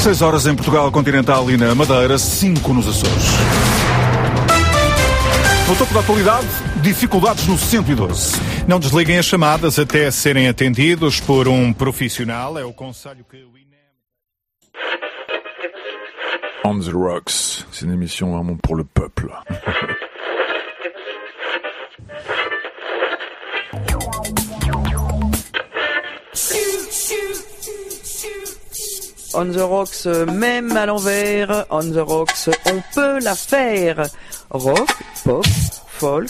6 horas em Portugal Continental e na Madeira, 5 nos Açores. No topo da atualidade, dificuldades no 112. Não desliguem as chamadas até serem atendidos por um profissional. É o conselho que o INEM... On the Rocks, c'est une émission vraiment pour le peuple. On the Rocks, euh, même à l'envers, On the Rocks, on peut la faire. Rock, pop, folk,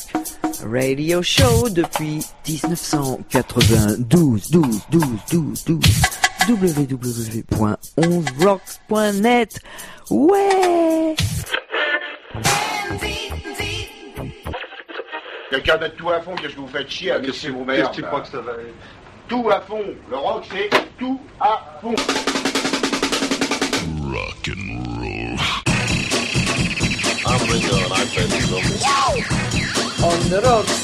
radio show depuis 1992, 12, 12, 12, 12, www.11rocks.net. Ouais! Quelqu'un d'être tout à fond, qu'est-ce que vous faites chier à laisser vos mères Qu'est-ce que tu crois que ça va Tout à fond. Le rock, c'est tout à fond. Rock and roll. I'm bringing on, I bet you On the Rocks.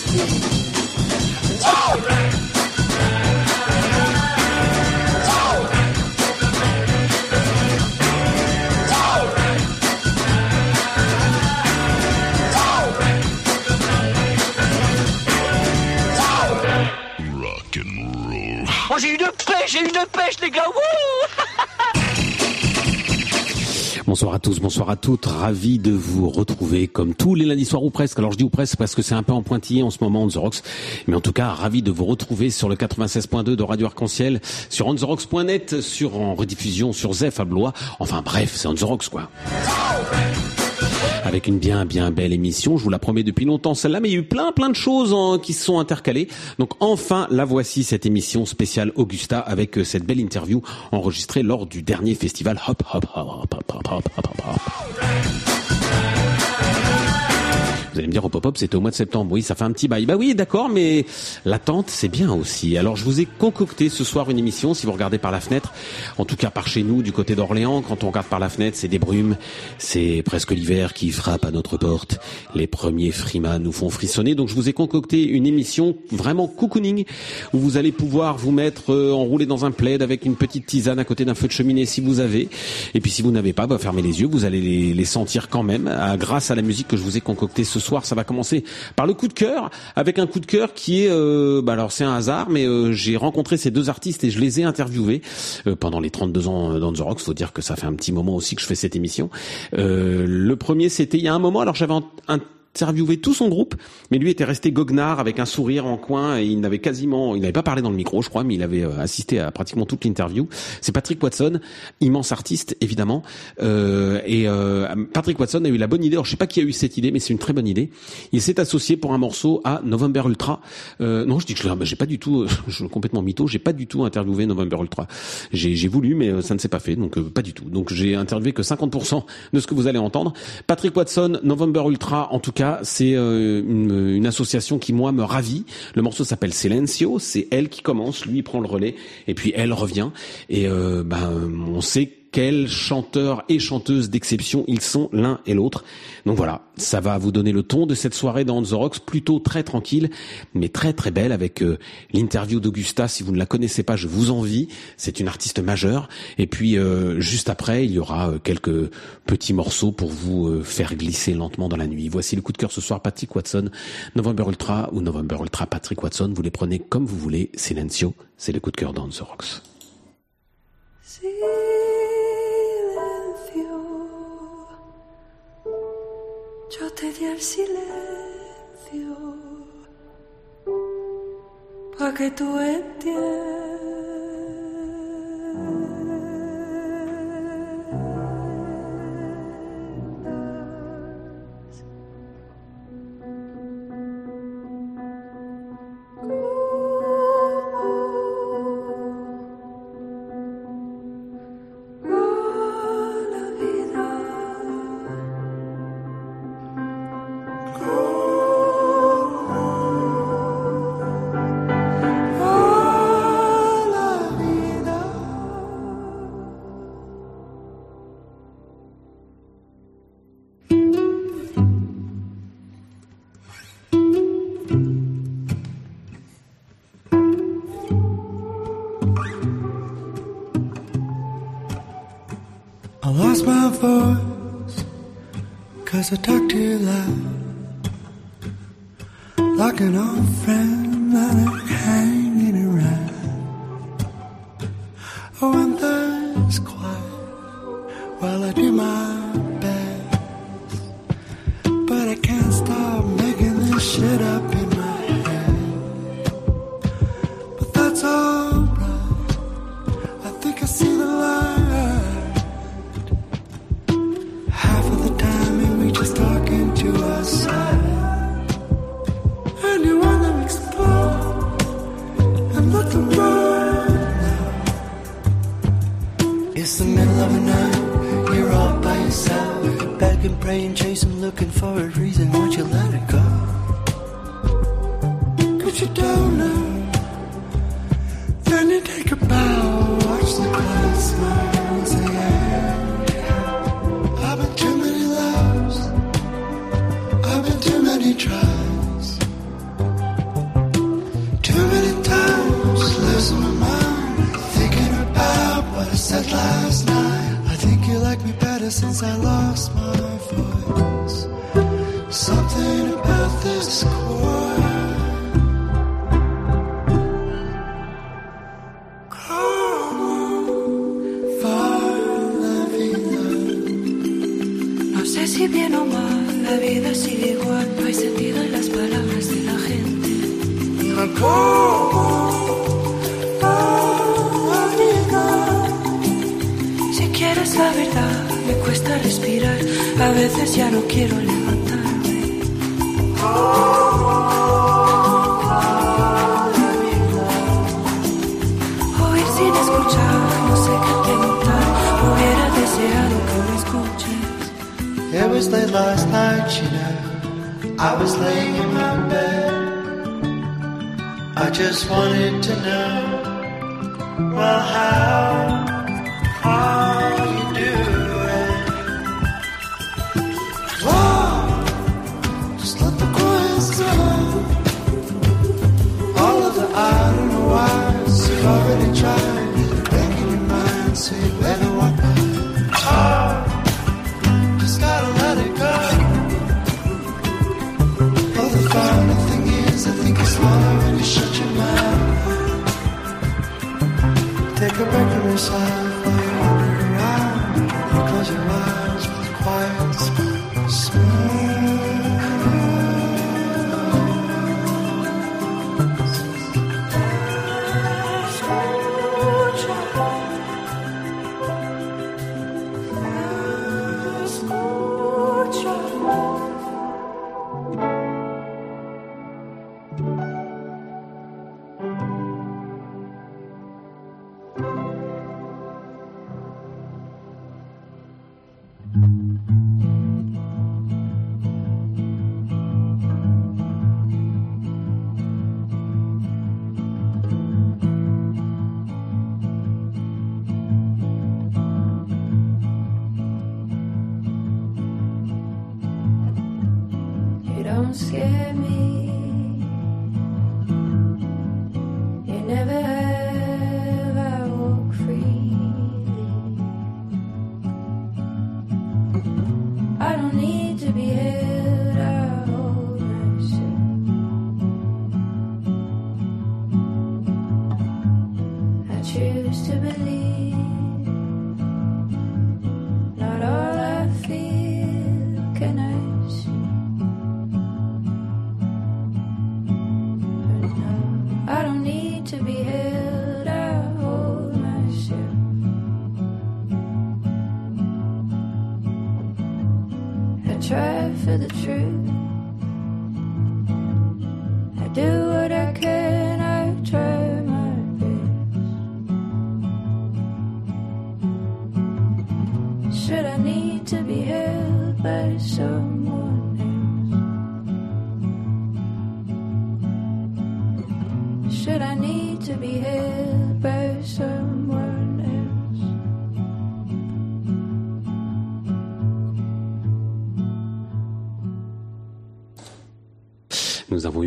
Rock and roll. Oh, j'ai une pêche, j'ai une pêche, les gars. Wouh Bonsoir à tous, bonsoir à toutes. Ravi de vous retrouver comme tous les lundis soirs ou presque. Alors je dis ou presque parce que c'est un peu en pointillé en ce moment on The. Mais en tout cas, ravi de vous retrouver sur le 96.2 de Radio Arc-en-Ciel, sur onTheRocks.net, sur en rediffusion sur Zef à Blois. Enfin bref, c'est On The quoi. Avec une bien bien belle émission, je vous la promets depuis longtemps celle-là, mais il y a eu plein plein de choses en- qui se sont intercalées. Donc enfin, la voici cette émission spéciale Augusta avec euh, cette belle interview enregistrée lors du dernier festival Hop Hop Hop Hop Hop Hop Hop Hop Hop. Vous allez me dire au pop-up, c'était au mois de septembre. Oui, ça fait un petit bail. Bah oui, d'accord, mais l'attente, c'est bien aussi. Alors, je vous ai concocté ce soir une émission, si vous regardez par la fenêtre, en tout cas par chez nous, du côté d'Orléans, quand on regarde par la fenêtre, c'est des brumes, c'est presque l'hiver qui frappe à notre porte. Les premiers frimas nous font frissonner. Donc, je vous ai concocté une émission vraiment cocooning, où vous allez pouvoir vous mettre euh, enroulé dans un plaid avec une petite tisane à côté d'un feu de cheminée si vous avez. Et puis, si vous n'avez pas, bah, fermez les yeux, vous allez les, les sentir quand même, grâce à la musique que je vous ai concoctée ce soir. Ça va commencer par le coup de cœur, avec un coup de cœur qui est, euh, bah alors c'est un hasard, mais euh, j'ai rencontré ces deux artistes et je les ai interviewés euh, pendant les 32 ans dans The Rocks. Faut dire que ça fait un petit moment aussi que je fais cette émission. Le premier, c'était il y a un moment. Alors j'avais un interviewé tout son groupe, mais lui était resté goguenard avec un sourire en coin et il n'avait quasiment, il n'avait pas parlé dans le micro, je crois, mais il avait euh, assisté à pratiquement toute l'interview. C'est Patrick Watson, immense artiste évidemment, euh, et euh, Patrick Watson a eu la bonne idée. Alors je sais pas qui a eu cette idée, mais c'est une très bonne idée. Il s'est associé pour un morceau à November Ultra. Euh, non, je dis que je j'ai pas du tout, euh, je suis complètement mytho, j'ai pas du tout interviewé November Ultra. J'ai j'ai voulu, mais euh, ça ne s'est pas fait, donc pas du tout. Donc j'ai interviewé que 50% de ce que vous allez entendre. Patrick Watson, November Ultra, en tout cas, c'est euh, une, association qui moi me ravit. Le morceau s'appelle Silencio. C'est elle qui commence, lui prend le relais, et puis elle revient. Et euh, ben on sait quels chanteurs et chanteuses d'exception ils sont l'un et l'autre. Donc voilà, ça va vous donner le ton de cette soirée dans The Rocks, plutôt très tranquille, mais très très belle avec euh, l'interview d'Augusta. Si vous ne la connaissez pas, je vous envie. C'est une artiste majeure. Et puis euh, juste après, il y aura euh, quelques petits morceaux pour vous euh, faire glisser lentement dans la nuit. Voici le coup de cœur ce soir, Patrick Watson, November Ultra ou November Ultra Patrick Watson. Vous les prenez comme vous voulez. Silencio, c'est le coup de cœur dans The Rocks. Yo te di el silencio para que tú entiendas. So. a time reason won't you let it go? Cause you don't know. Then you take a bow, watch the clouds smile and say, hey, I've been too many loves, I've been too many tries, too many times losing my mind, thinking about what I said last night. I think you like me better since I lost my. A veces ya no quiero levantarme. Oír sin escuchar, no sé qué preguntar. Hubiera deseado que me escuches. It was late last night, you know. I was laying in my bed. I just wanted to know, well, how. side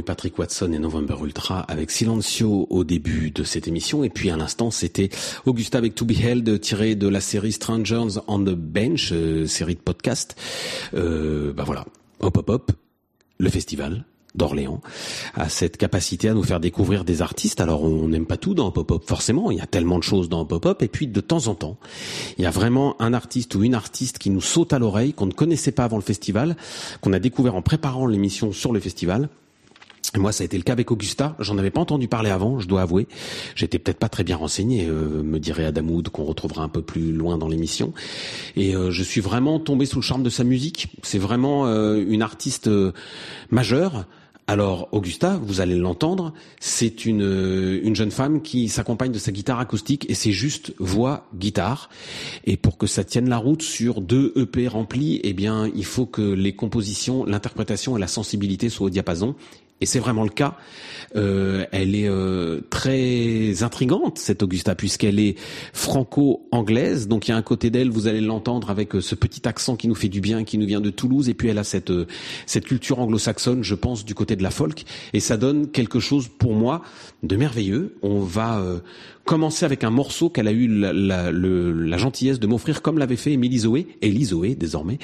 Patrick Watson et November Ultra avec Silencio au début de cette émission. Et puis à l'instant, c'était Augusta avec To Be Held tiré de la série Strangers on the Bench, euh, série de podcast. Euh, bah voilà, hop hop hop, le festival d'Orléans a cette capacité à nous faire découvrir des artistes. Alors on n'aime pas tout dans Pop-Up, forcément, il y a tellement de choses dans Pop-Up, et puis de temps en temps, il y a vraiment un artiste ou une artiste qui nous saute à l'oreille, qu'on ne connaissait pas avant le festival, qu'on a découvert en préparant l'émission sur le festival. Moi, ça a été le cas avec Augusta. J'en avais pas entendu parler avant, je dois avouer. J'étais peut-être pas très bien renseigné, euh, me dirait Adamoud, qu'on retrouvera un peu plus loin dans l'émission. Et euh, je suis vraiment tombé sous le charme de sa musique. C'est vraiment euh, une artiste euh, majeure. Alors, Augusta, vous allez l'entendre, c'est une, euh, une jeune femme qui s'accompagne de sa guitare acoustique et c'est juste voix, guitare. Et pour que ça tienne la route sur deux EP remplis, eh bien, il faut que les compositions, l'interprétation et la sensibilité soient au diapason. Et c'est vraiment le cas. Euh, elle est euh, très intrigante cette Augusta puisqu'elle est franco-anglaise. Donc il y a un côté d'elle, vous allez l'entendre avec euh, ce petit accent qui nous fait du bien, qui nous vient de Toulouse. Et puis elle a cette euh, cette culture anglo-saxonne, je pense, du côté de la folk. Et ça donne quelque chose pour moi de merveilleux. On va euh, commencer avec un morceau qu'elle a eu la, la, le, la gentillesse de m'offrir, comme l'avait fait Émilie Zoé, Élie Zoé désormais,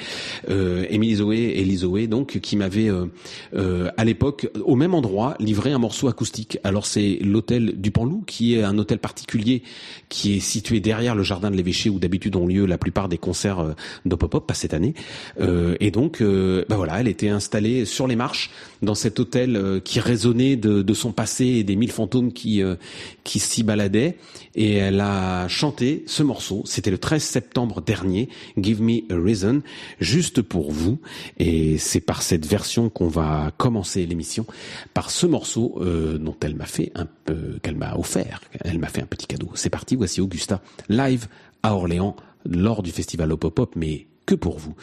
euh, Émilie Zoé, Élie Zoé, donc qui m'avait euh, euh, à l'époque au même endroit livré un morceau acoustique. Alors c'est l'hôtel du Panlou, qui est un hôtel particulier qui est situé derrière le jardin de l'évêché où d'habitude ont lieu la plupart des concerts euh, d'Opopop, pas cette année. Euh, et donc, euh, bah voilà, elle était installée sur les marches dans cet hôtel euh, qui résonnait de, de son passé et des mille fantômes qui euh, qui s'y baladaient et elle a chanté ce morceau. C'était le 13 septembre dernier, Give Me a Reason, juste pour vous. Et c'est par cette version qu'on va commencer l'émission, par ce morceau euh, dont elle m'a fait un peu, qu'elle m'a offert. Elle m'a fait un petit cadeau. C'est parti, voici Augusta, live à Orléans lors du festival Hop Hop Hop, mais que pour vous.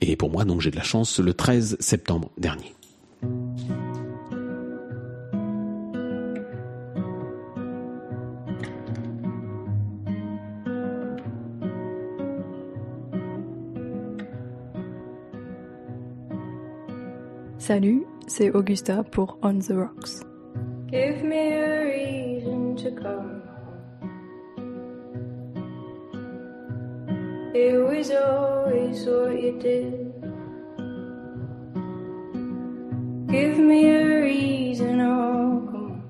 Et pour moi, donc, j'ai de la chance le 13 septembre dernier. Salut, c'est Augusta pour On the Rocks. Give me a reason to come. It was always what you did. Give me a reason, oh come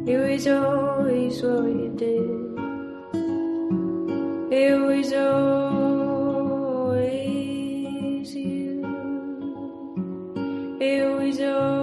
on. It was always what you did. It was always eu e João.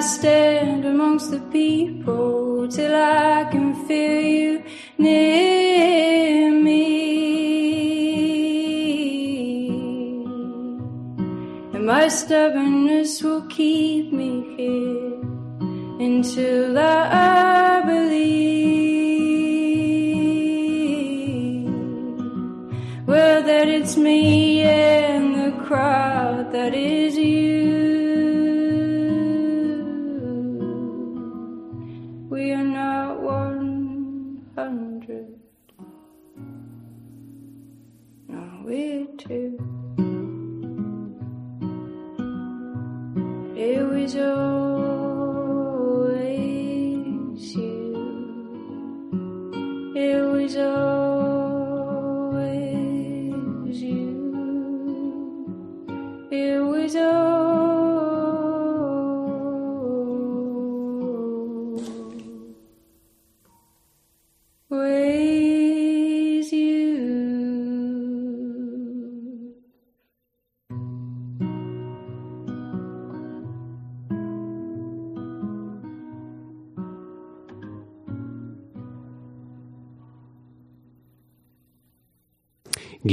I stand amongst the people till I can feel you near me. And my stubbornness will keep me here until I believe. Well, that it's me and the crowd that is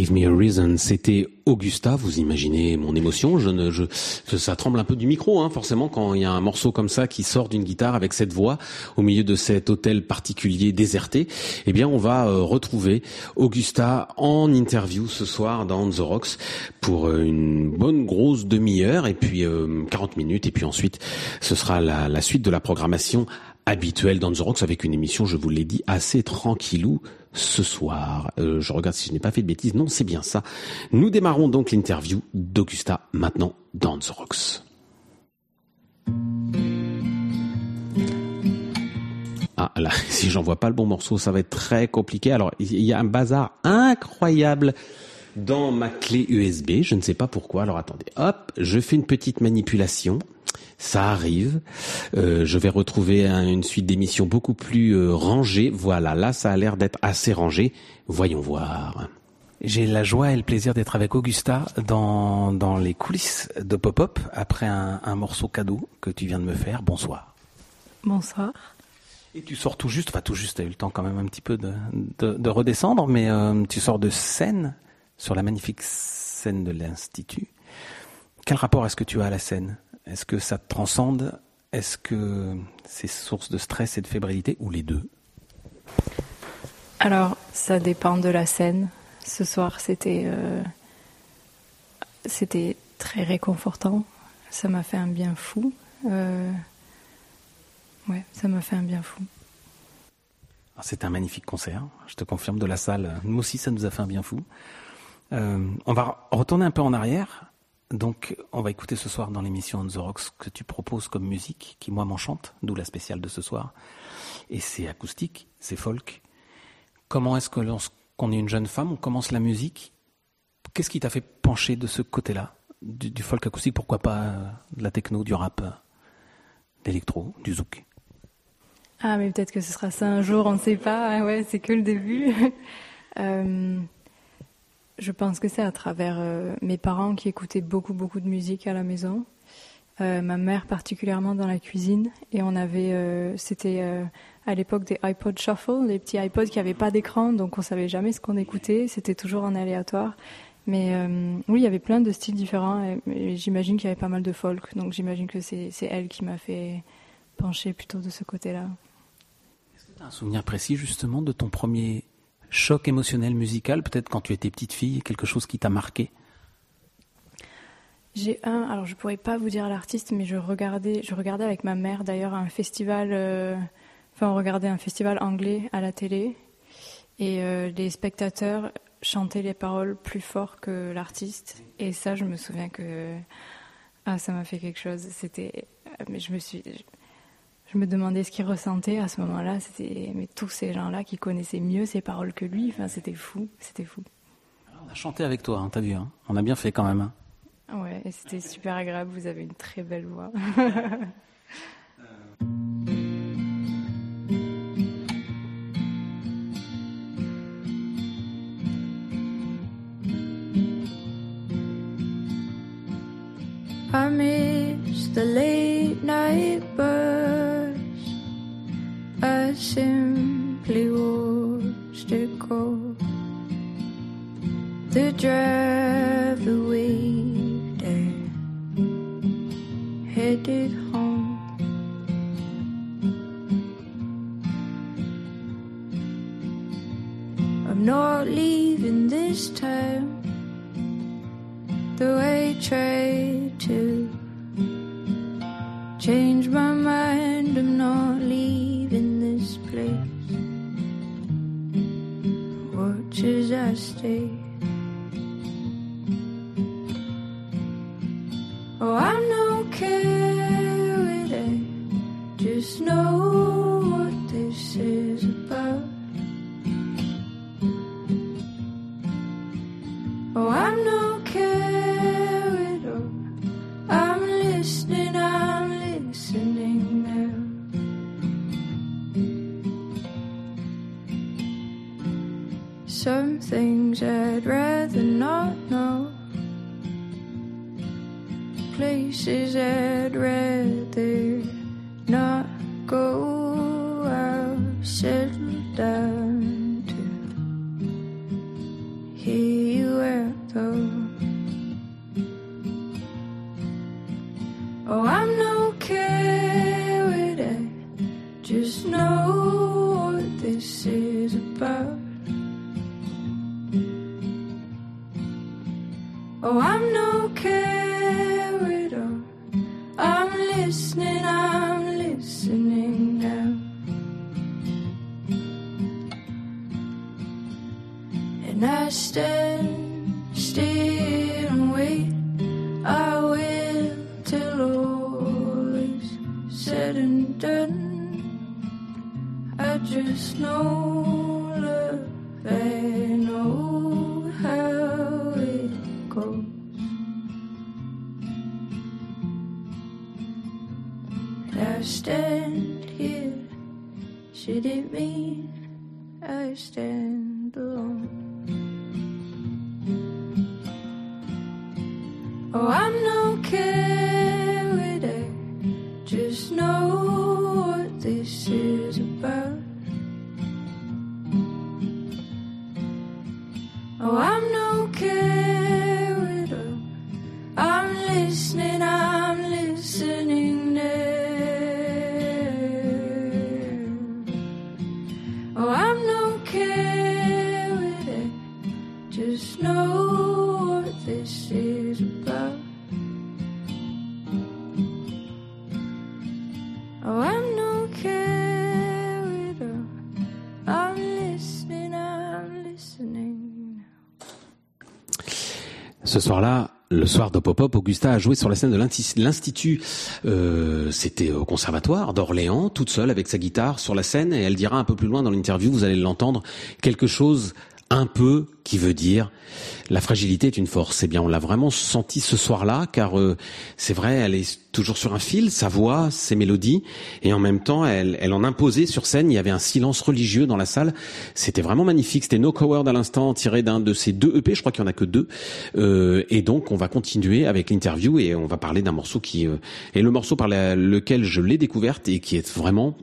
Give me a reason, c'était Augusta. Vous imaginez mon émotion. Je ne, je, ça tremble un peu du micro, hein, forcément, quand il y a un morceau comme ça qui sort d'une guitare avec cette voix au milieu de cet hôtel particulier déserté. Eh bien, on va euh, retrouver Augusta en interview ce soir dans The Rocks pour euh, une bonne grosse demi-heure et puis euh, 40 minutes et puis ensuite ce sera la suite de la programmation habituelle dans The Rocks avec une émission, je vous l'ai dit, assez tranquillou ce soir. Euh, je regarde si je n'ai pas fait de bêtises. Non, c'est bien ça. Nous démarrons donc l'interview d'Augusta maintenant dans The Rocks. Ah là, si j'envoie pas le bon morceau, ça va être très compliqué. Alors, il y a un bazar incroyable dans ma clé USB. Je ne sais pas pourquoi. Alors attendez, hop, je fais une petite manipulation. Ça arrive. Euh, je vais retrouver un- une suite d'émissions beaucoup plus euh, rangée. Voilà, là, ça a l'air d'être assez rangé. Voyons voir. J'ai la joie et le plaisir d'être avec Augusta dans, dans les coulisses de Pop-Up après un, un morceau cadeau que tu viens de me faire. Bonsoir. Bonsoir. Et tu sors tout juste, enfin tout juste, tu as eu le temps quand même un petit peu de, de, de redescendre, mais euh, tu sors de scène sur la magnifique scène de l'Institut. Quel rapport est-ce que tu as à la scène? Est-ce que ça te transcende? Est-ce que c'est source de stress et de fébrilité Ou les deux? Alors, ça dépend de la scène. Ce soir, c'était euh, c'était très réconfortant. Ça m'a fait un bien fou. Euh, ouais, ça m'a fait un bien fou. Alors, C'est un magnifique concert, je te confirme, de la salle. Nous aussi, ça nous a fait un bien fou. Euh, on va retourner un peu en arrière. Donc, on va écouter ce soir dans l'émission On the Rocks que tu proposes comme musique, qui moi m'enchante, d'où la spéciale de ce soir. Et c'est acoustique, c'est folk. Comment est-ce que lorsqu'on est une jeune femme, on commence la musique? Qu'est-ce qui t'a fait pencher de ce côté-là? Du, folk acoustique Pourquoi pas euh, de la techno, du rap, euh, d'électro, du zouk? Ah, mais peut-être que ce sera ça un jour, on ne sait pas. Ouais, c'est que le début. Euh, je pense que c'est à travers euh, mes parents qui écoutaient beaucoup, beaucoup de musique à la maison. Euh, ma mère particulièrement dans la cuisine. Et on avait, euh, c'était à l'époque des iPod Shuffle, des petits iPods qui n'avaient pas d'écran, donc on savait jamais ce qu'on écoutait. C'était toujours en aléatoire. Mais oui, il y avait plein de styles différents. Et, et j'imagine qu'il y avait pas mal de folk. Donc j'imagine que c'est elle qui m'a fait pencher plutôt de ce côté-là. T'as un souvenir précis justement de ton premier choc émotionnel musical, peut-être quand tu étais petite fille, quelque chose qui t'a marqué J'ai un, alors je pourrais pas vous dire l'artiste, mais je regardais, je regardais avec ma mère d'ailleurs un festival, euh, enfin on regardait un festival anglais à la télé, et euh, les spectateurs chantaient les paroles plus fort que l'artiste, et ça je me souviens que ah ça m'a fait quelque chose. C'était, mais je me suis, je me demandais ce qu'il ressentait à ce moment-là. C'était, mais tous ces gens-là qui connaissaient mieux ces paroles que lui, enfin c'était fou, c'était fou. On a chanté avec toi, hein, t'as vu, hein on a bien fait quand même. hein. Ouais, et c'était super agréable. Vous avez une très belle voix. I miss the late night. simply watched it go. The driver waved and headed home. I'm not leaving this time. The way I tried to change Watch as I stay. Oh, I'm no carrot, I just know what this is about. Oh, I'm treasure soir-là, le soir de Pop-Up, Augusta a joué sur la scène de l'Institut. Euh, C'était au conservatoire d'Orléans, toute seule avec sa guitare sur la scène, et elle dira un peu plus loin dans l'interview, vous allez l'entendre, quelque chose un peu qui veut dire la fragilité est une force. Eh bien, on l'a vraiment senti ce soir-là, car euh, c'est vrai, elle est toujours sur un fil, sa voix, ses mélodies, et en même temps, elle, elle en imposait sur scène. Il y avait un silence religieux dans la salle. C'était vraiment magnifique. C'était No Coward à l'instant, tiré d'un de ces deux EP. Je crois qu'il y en a que deux. Euh, et donc, on va continuer avec l'interview et on va parler d'un morceau qui euh, est le morceau par lequel je l'ai découverte et qui est vraiment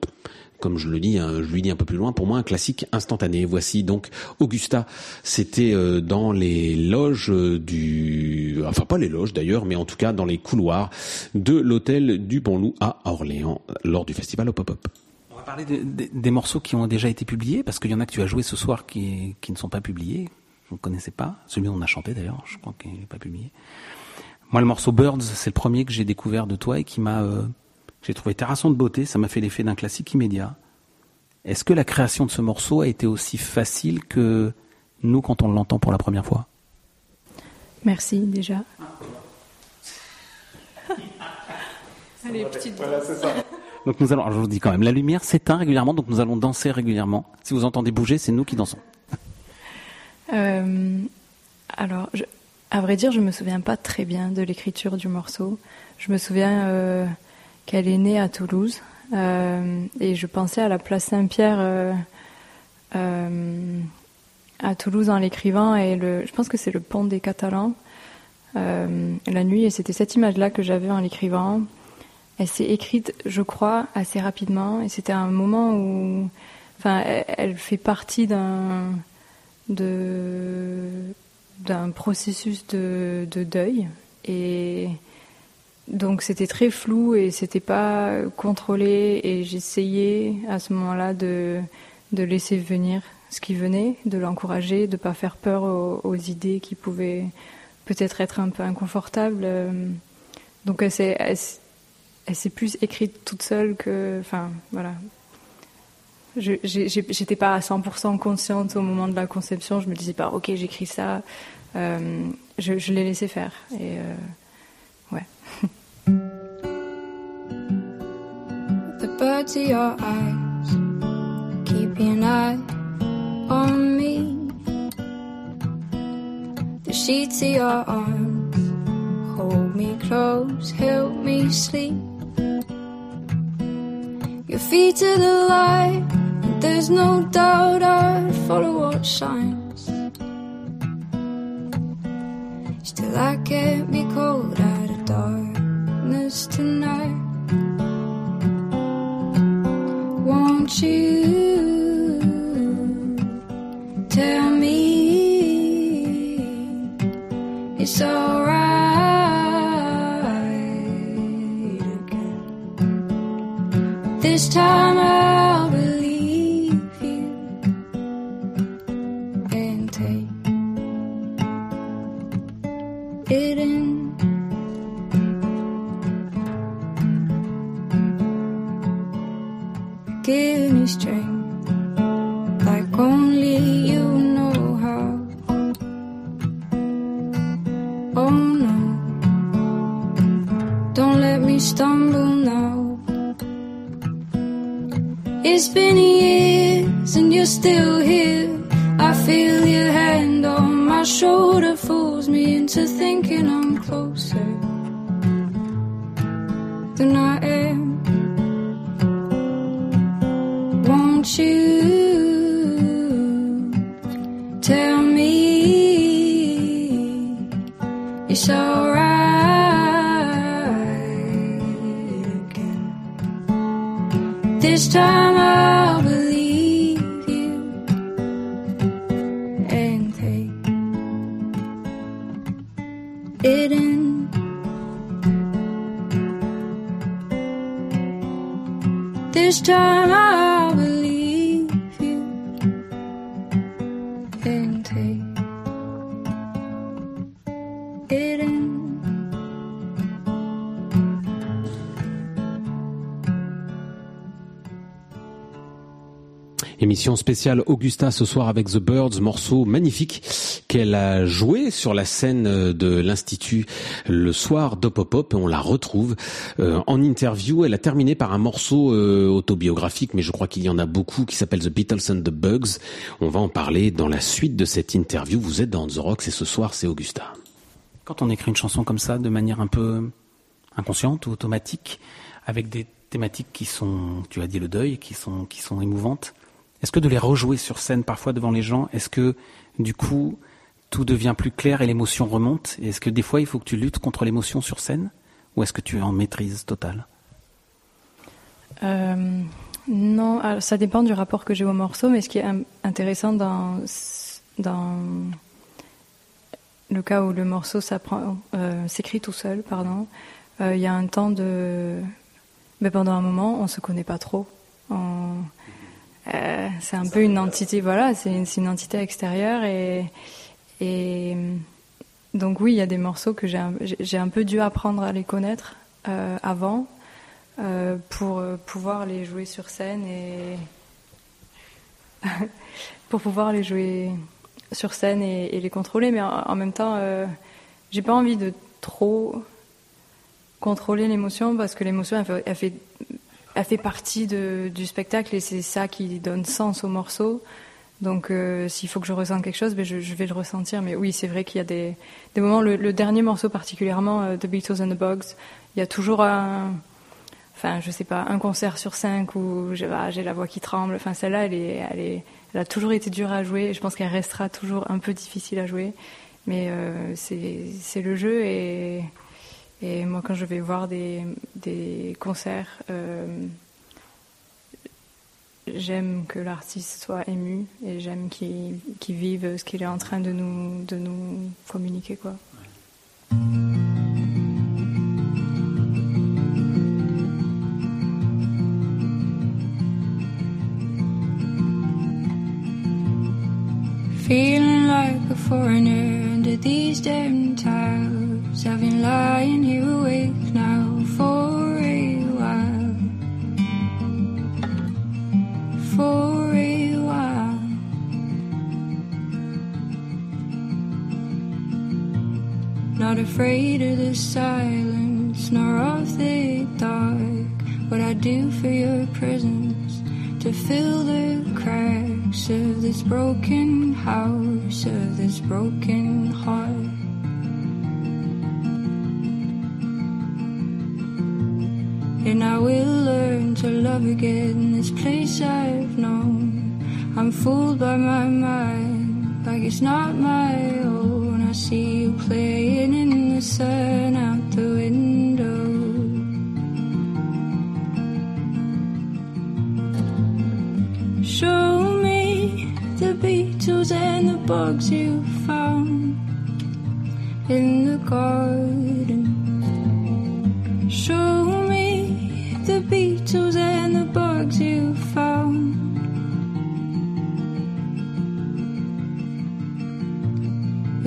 comme je le dis, hein, je lui dis un peu plus loin, pour moi un classique instantané. Voici donc Augusta. C'était euh, dans les loges euh, du, enfin pas les loges d'ailleurs, mais en tout cas dans les couloirs de l'hôtel du Bon Loup à Orléans lors du festival au Pop-Up. On va parler de- de- des morceaux qui ont déjà été publiés, parce qu'il y en a que tu as joué ce soir qui, ne sont pas publiés. Je ne connaissais pas. Celui on a chanté d'ailleurs, je crois qu'il n'est pas publié. Moi, le morceau Birds, c'est le premier que j'ai découvert de toi et qui m'a, euh, j'ai trouvé terrassant de beauté. Ça m'a fait l'effet d'un classique immédiat. Est-ce que la création de ce morceau a été aussi facile que nous quand on l'entend pour la première fois? Merci déjà. Allez, petite Donc nous allons, alors je vous dis quand même, la lumière s'éteint régulièrement, donc nous allons danser régulièrement. Si vous entendez bouger, c'est nous qui dansons. Euh, alors, je- à vrai dire, je me souviens pas très bien de l'écriture du morceau. Je me souviens euh, qu'elle est née à Toulouse euh, et je pensais à la place Saint-Pierre euh, euh, à Toulouse en l'écrivant et le, je pense que c'est le pont des Catalans euh, la nuit et c'était cette image-là que j'avais en l'écrivant. Elle s'est écrite, je crois, assez rapidement et c'était un moment où, enfin, elle, elle fait partie d'un de d'un processus de, de deuil et donc c'était très flou et c'était pas contrôlé et j'essayais à ce moment-là de de laisser venir ce qui venait, de l'encourager, de pas faire peur aux, idées qui pouvaient peut-être être un peu inconfortable. euh, donc elle s'est, plus écrite toute seule que, enfin voilà. Je, j'étais pas à 100% consciente au moment de la conception. Je me disais pas, ok, j'écris ça. Euh, je, l'ai laissé faire. Et euh. The birds of your eyes keep an eye on me. The sheets of your arms hold me close, help me sleep. Your feet to the light, there's no doubt I'd follow what shines. Still, I can't be cold out of darkness tonight. Won't you tell me it's alright again? This time I'll Give like only you know how. Oh no, don't let me stumble now. It's been years and you're still here. I feel your hand on my shoulder, fools me into thinking I'm Émission spéciale Augusta ce soir avec The Birds, morceau magnifique qu'elle a joué sur la scène de l'Institut le soir d'Opopop on la retrouve euh, en interview. Elle a terminé par un morceau euh, autobiographique, mais je crois qu'il y en a beaucoup, qui s'appelle The Beatles and the Bugs. On va en parler dans la suite de cette interview. Vous êtes dans The Rocks et ce soir c'est Augusta. Quand on écrit une chanson comme ça, de manière un peu inconsciente ou automatique, avec des thématiques qui sont, tu as dit le deuil, qui sont, qui sont émouvantes, est-ce que de les rejouer sur scène parfois devant les gens, est-ce que du coup tout devient plus clair et l'émotion remonte? Est-ce que des fois il faut que tu luttes contre l'émotion sur scène? Ou est-ce que tu es en maîtrise totale? Euh, non, ça dépend du rapport que j'ai au morceau, mais ce qui est intéressant dans, le cas où le morceau euh, s'écrit tout seul, pardon, euh, il y a un temps de. Mais pendant un moment, on se connaît pas trop. Euh, c'est un peu une entité, voilà, c'est une, entité extérieure et, donc oui, il y a des morceaux que j'ai un, peu dû apprendre à les connaître euh, avant euh, pour pouvoir les jouer sur scène et pour pouvoir les jouer sur scène et, les contrôler, mais en, même temps, j'ai pas envie de trop contrôler l'émotion parce que l'émotion, elle elle fait, elle fait partie du spectacle et c'est ça qui donne sens au morceau. Donc, euh, s'il faut que je ressente quelque chose, ben je, vais le ressentir. Mais oui, c'est vrai qu'il y a des, moments. Le, dernier morceau particulièrement, euh, The Beatles and the Bugs, il y a toujours un, enfin, je sais pas, un concert sur cinq où j'ai ah, j'ai la voix qui tremble. Enfin, celle-là, elle elle elle a toujours été dure à jouer. Je pense qu'elle restera toujours un peu difficile à jouer. Mais euh, c'est le jeu et, et moi, quand je vais voir des, des concerts, euh, j'aime que l'artiste soit ému et j'aime qu'il vive ce qu'il est en train de nous, de nous communiquer. Quoi. Feeling like a foreigner these Cause I've been lying here awake now for a while. For a while. Not afraid of the silence, nor of the dark. What I do for your presence to fill the cracks of this broken house, of this broken heart. I will learn to love again in this place I've known. I'm fooled by my mind, like it's not my own. I see you playing in the sun out the window. Show me the beetles and the bugs you found in the garden.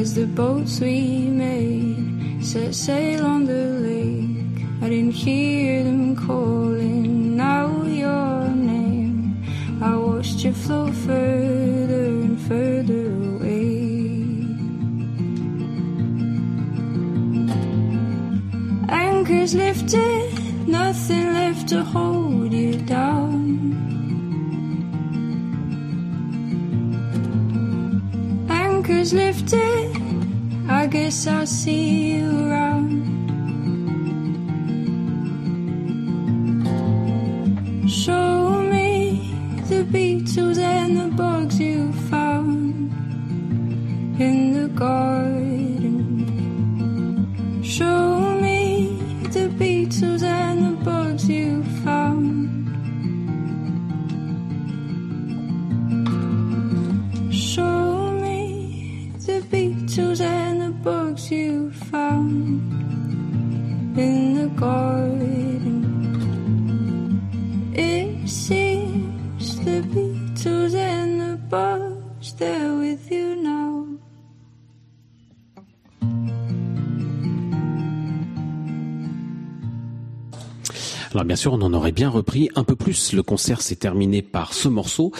As the boats we made set sail on the lake, I didn't hear them calling out your name. I watched you float further and further away. Anchors lifted, nothing left to hold you down. Anchors lifted, I guess I'll see you around. Show me the beetles and the bugs you found in the garden. Garden. It seems the Beatles and the bugs, they're with you now. Alors bien sûr, on en aurait bien repris un peu plus. Le concert s'est terminé par ce morceau.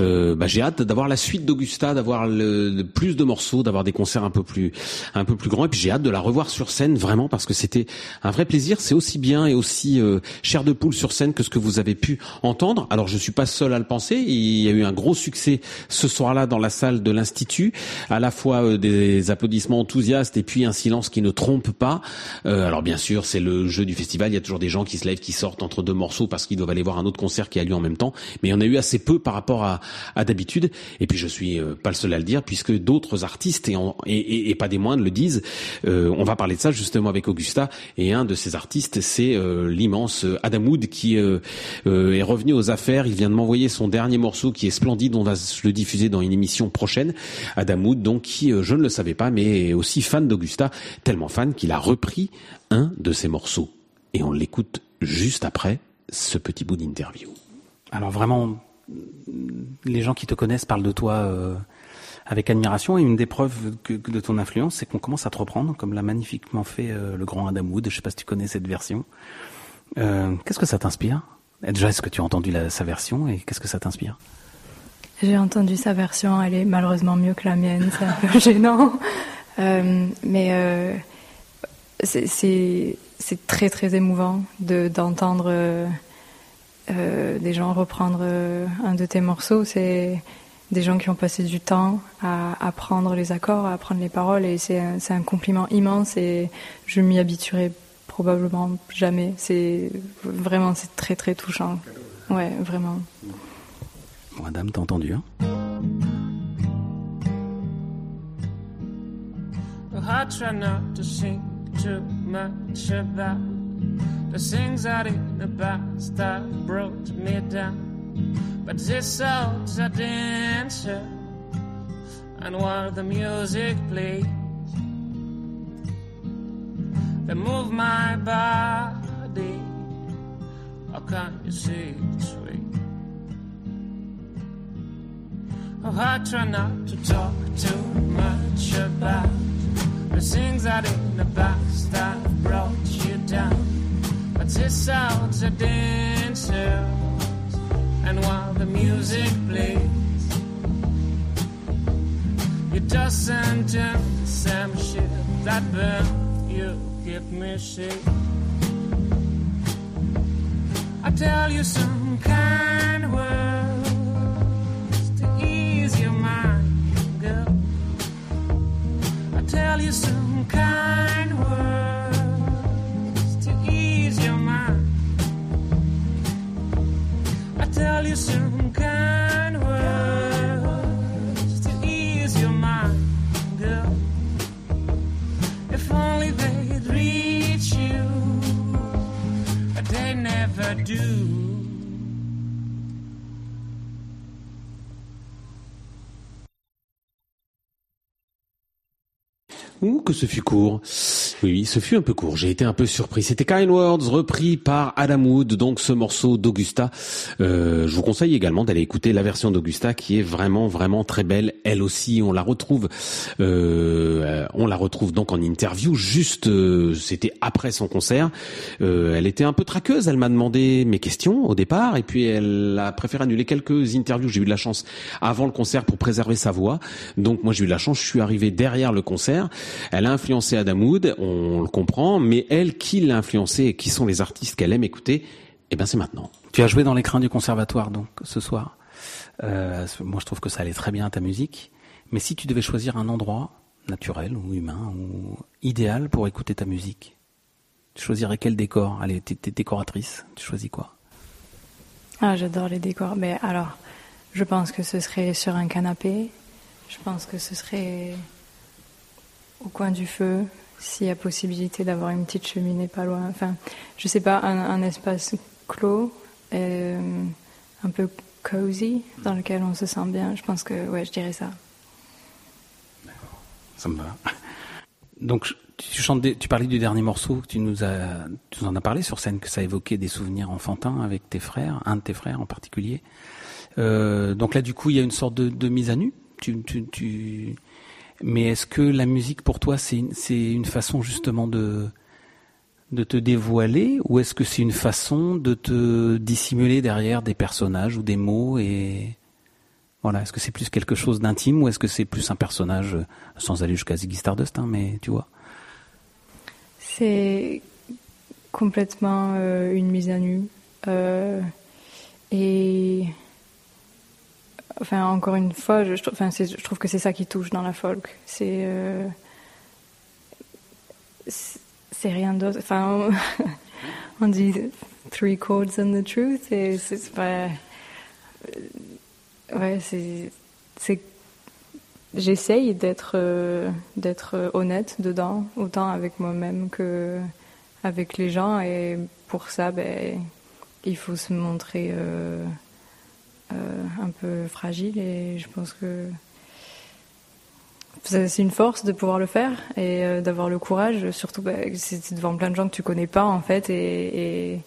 Euh, bah, j'ai hâte d'avoir la suite d'Augusta, d'avoir le, plus de morceaux, d'avoir des concerts un peu plus un peu plus grands. Et puis j'ai hâte de la revoir sur scène vraiment parce que c'était un vrai plaisir. C'est aussi bien et aussi euh, chair de poule sur scène que ce que vous avez pu entendre. Alors je suis pas seul à le penser. Il y a eu un gros succès ce soir-là dans la salle de l'Institut. À la fois euh, des applaudissements enthousiastes et puis un silence qui ne trompe pas. Euh, alors bien sûr, c'est le jeu du festival. Il y a toujours des gens qui se lèvent, qui sortent entre deux morceaux parce qu'ils doivent aller voir un autre concert qui a lieu en même temps. Mais il y en a eu assez peu par rapport à, d'habitude. Et puis je suis euh, pas le seul à le dire puisque d'autres artistes et, pas des moindres le disent. Euh, on va parler de ça justement avec Augusta. Et un de ces artistes, c'est euh, l'immense Adam Wood qui est revenu aux affaires. Il vient de m'envoyer son dernier morceau qui est splendide. On va le diffuser dans une émission prochaine. Adam Wood, donc qui, je ne le savais pas, mais est aussi fan d'Augusta, tellement fan qu'il a repris un de ses morceaux. Et on l'écoute juste après ce petit bout d'interview. Alors vraiment, les gens qui te connaissent parlent de toi euh, avec admiration et une des preuves que, que de ton influence, c'est qu'on commence à te reprendre, comme l'a magnifiquement fait euh, le grand Adam Wood. Je sais pas si tu connais cette version. Euh, qu'est-ce que ça t'inspire? Déjà, est-ce que tu as entendu la- sa version et qu'est-ce que ça t'inspire? J'ai entendu sa version, elle est malheureusement mieux que la mienne, c'est un peu gênant. Euh, mais euh, c'est- c'est c'est très très émouvant de d'entendre euh, euh, des gens reprendre euh, un de tes morceaux. C'est des gens qui ont passé du temps à apprendre les accords, à apprendre les paroles, et c'est un, c'est un compliment immense. Et je m'y habituerai probablement jamais. C'est vraiment c'est très très touchant. Ouais, vraiment. Bon, Adam, t'as entendu hein? I try not to think too much about the things in the past that brought me down. But this sounds a dancer, and while the music plays, they move my body. How can you see it's way? Oh, I try not to talk too much about the things that in the past that brought you down. But this sounds a dancer, and while the music plays, you toss and turn the same shit that burns. let me see. I tell you some kind words que ce fut court. Oui, ce fut un peu court. J'ai été un peu surpris. C'était Kind Words, repris par Adam Wood, donc ce morceau d'Augusta. Euh, je vous conseille également d'aller écouter la version d'Augusta qui est vraiment, vraiment très belle. Elle aussi, on la retrouve, euh, on la retrouve donc en interview. Juste, euh, c'était après son concert. Euh, elle était un peu traqueuse. Elle m'a demandé mes questions au départ, et puis elle a préféré annuler quelques interviews. J'ai eu de la chance avant le concert pour préserver sa voix. Donc moi, j'ai eu de la chance. Je suis arrivé derrière le concert. Elle a influencé Adam Wood, le comprend, mais elle, qui l'a influencé et qui sont les artistes qu'elle aime écouter, eh ben c'est maintenant. Tu as joué dans l'écran du conservatoire donc ce soir. Euh, moi, je trouve que ça allait très bien à ta musique. Mais si tu devais choisir un endroit naturel ou humain ou idéal pour écouter ta musique, tu choisirais quel décor? Allez, t'es décoratrice. Tu choisis quoi? Ah, j'adore les décors. Mais alors, je pense que ce serait sur un canapé. Je pense que ce serait au coin du feu, s'il y a possibilité d'avoir une petite cheminée pas loin. Enfin, je sais pas, un, un espace clos, euh, un peu cozy, dans lequel on se sent bien. Je pense que, ouais, je dirais ça. Ça me va. Donc, tu, chantes des- tu parlais du dernier morceau, que tu nous, as, tu nous en as parlé sur scène, que ça évoquait des souvenirs enfantins avec tes frères, un de tes frères en particulier. Euh, donc là, du coup, il y a une sorte de, de mise à nu. Tu, tu, tu... Mais est-ce que la musique, pour toi, c'est une, façon justement de, de te dévoiler, ou est-ce que c'est une façon de te dissimuler derrière des personnages ou des mots et voilà, est-ce que c'est plus quelque chose d'intime ou est-ce que c'est plus un personnage, euh, sans aller jusqu'à Ziggy Stardust, hein, mais tu vois C'est complètement euh, une mise à nu. Euh, et enfin, encore une fois, je, trouve que c'est ça qui touche dans la folk. C'est euh, c'est rien d'autre. Enfin, on, dit three chords and the truth. Et c'est pas. Ouais, c'est. J'essaye d'être euh, d'être honnête dedans, autant avec moi-même que avec les gens, et pour ça, ben, il faut se montrer euh, euh, un peu fragile, et je pense que c'est une force de pouvoir le faire et euh, d'avoir le courage, surtout ben, c'est devant plein de gens que tu connais pas en fait, et, et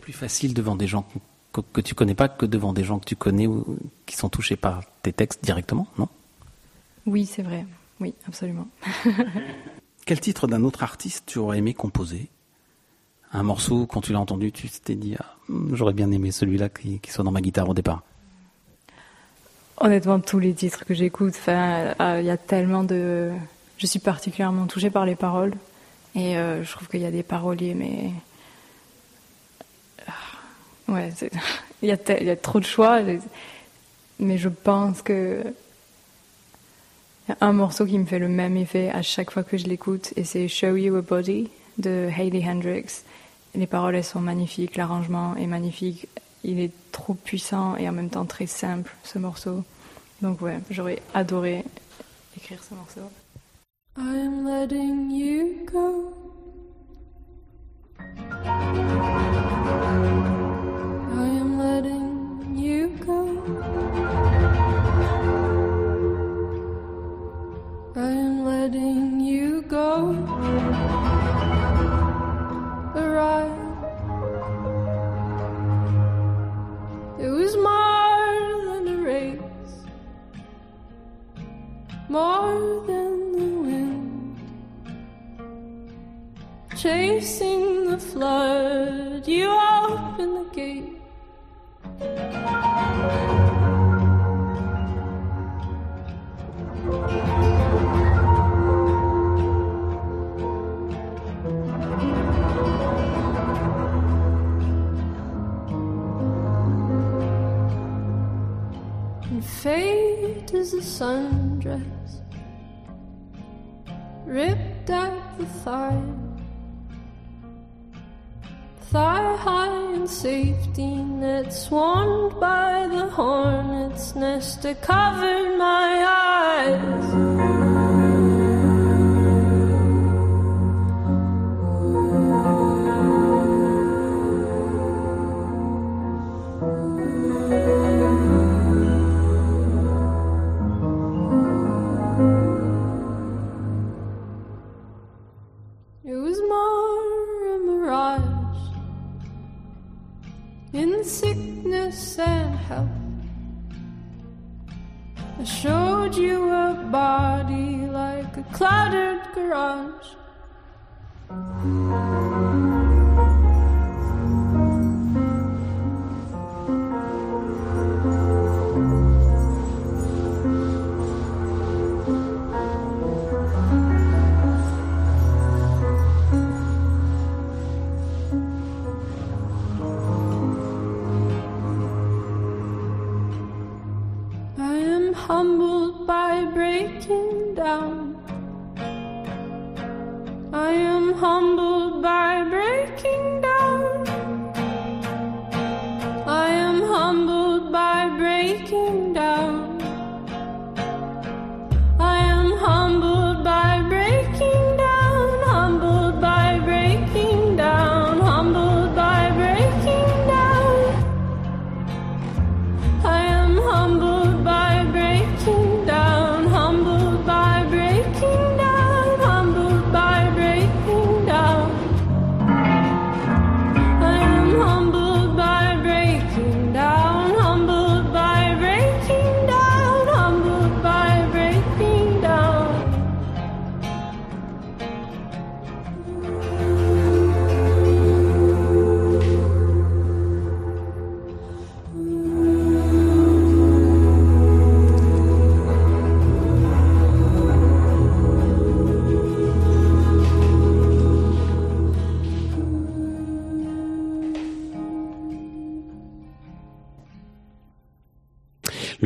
Plus facile devant des gens que, que tu connais pas que devant des gens que tu connais ou qui sont touchés par tes textes directement, non? Oui, c'est vrai, oui, absolument. Quel titre d'un autre artiste tu aurais aimé composer? Un morceau, quand tu l'as entendu, tu t'es dit ah, j'aurais bien aimé celui-là qui, qui soit dans ma guitare au départ. Honnêtement, tous les titres que j'écoute, euh, il y a tellement de. Je suis particulièrement touchée par les paroles, et euh, je trouve qu'il y a des paroliers, mais Ah, ouais, il y a y a trop de choix, mais je pense que il y a un morceau qui me fait le même effet à chaque fois que je l'écoute, et c'est Show You a Body de Hayley Hendrix. Les paroles, elles sont magnifiques, l'arrangement est magnifique, il est trop puissant et en même temps très simple, ce morceau. Donc ouais, j'aurais adoré écrire ce morceau. I'm letting you go. I am letting you go. I am letting you go. Arrive. It more than the wind, chasing the flood. You open the gate. And fate is a sundress ripped at the thigh, thigh high and safety net swarmed by the hornet's nest that covered my eyes. And health. I showed you a body like a cluttered garage.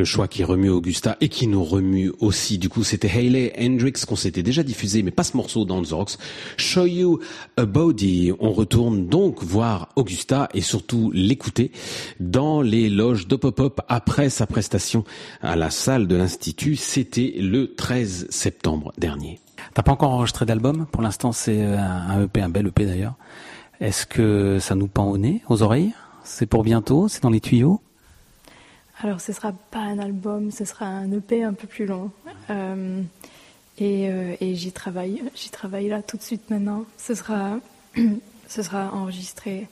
Choix qui remue Augusta et qui nous remue aussi. Du coup, c'était Hayley Hendrix qu'on s'était déjà diffusé, mais pas ce morceau dans The Rocks. Show You a Body. On retourne donc voir Augusta et surtout l'écouter dans les loges de Pop-Up après sa prestation à la salle de l'Institut. C'était le 13 septembre dernier. T'as pas encore enregistré d'album? Pour l'instant, c'est un un EP, un bel EP d'ailleurs. Est-ce que ça nous pend au nez, aux oreilles? C'est pour bientôt? C'est dans les tuyaux? Alors, ce sera pas un album, ce sera un EP un peu plus long. Euh, et euh, et j'y travaille, j'y travaille là tout de suite maintenant. Ce sera, ce sera enregistré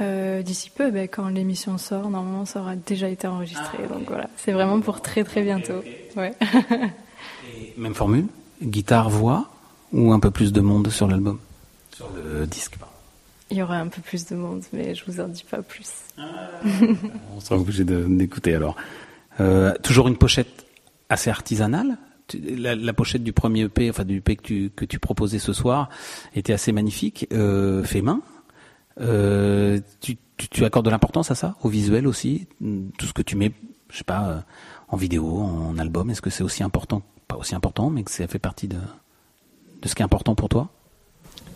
euh, d'ici peu, ben, quand l'émission sort. Normalement, ça aura déjà été enregistré. Donc voilà, c'est vraiment pour très très bientôt. Ouais. Même formule Guitare, voix Ou un peu plus de monde sur l'album? Sur le disque, pardon. Il y aura un peu plus de monde, mais je vous en dis pas plus. On sera obligé d'écouter alors. Euh, toujours une pochette assez artisanale. La, la pochette du premier EP, enfin du EP que tu, que tu proposais ce soir, était assez magnifique, euh, fait main. Euh, tu, tu, tu accordes de l'importance à ça, au visuel aussi, tout ce que tu mets, je sais pas, en vidéo, en album. Est-ce que c'est aussi important, pas aussi important, mais que ça fait partie de, de ce qui est important pour toi?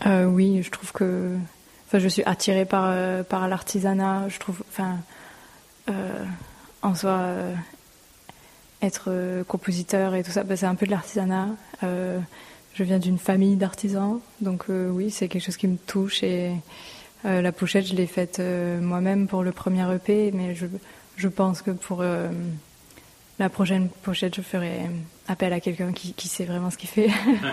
Euh, oui, je trouve que, enfin, je suis attirée par euh, par l'artisanat. Je trouve, enfin, euh, en soi, euh, être compositeur et tout ça, bah, c'est un peu de l'artisanat. Je viens d'une famille d'artisans, donc oui, c'est quelque chose qui me touche et la pochette, je l'ai faite moi-même pour le premier EP, mais je je pense que pour la prochaine pochette, je ferai appel à quelqu'un qui, qui sait vraiment ce qu'il fait.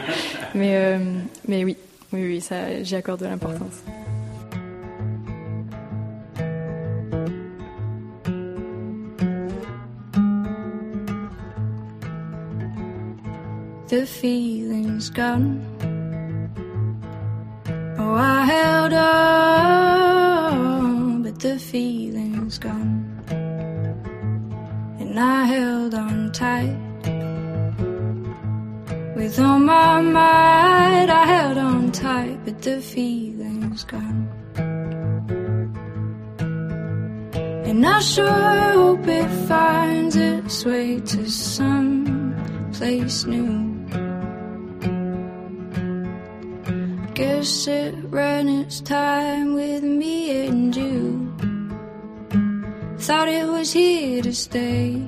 mais, mais oui, oui, oui, ça, j'y accorde de l'importance. The feeling's gone. Oh, I held on, but the feeling's gone. And I held on tight. With all my might, I held on tight, but the feeling's gone. And I sure hope it finds its way to some place new. Guess it ran its time with me and you. Thought it was here to stay.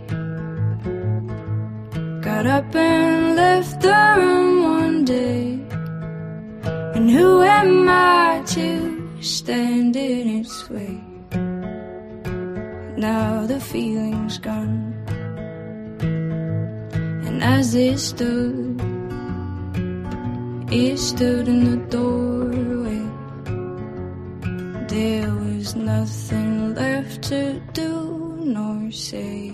Got up and left the room one day. And who am I to stand in its way? Now the feeling's gone. And as it stood, it stood in the doorway. There was nothing left to do nor say.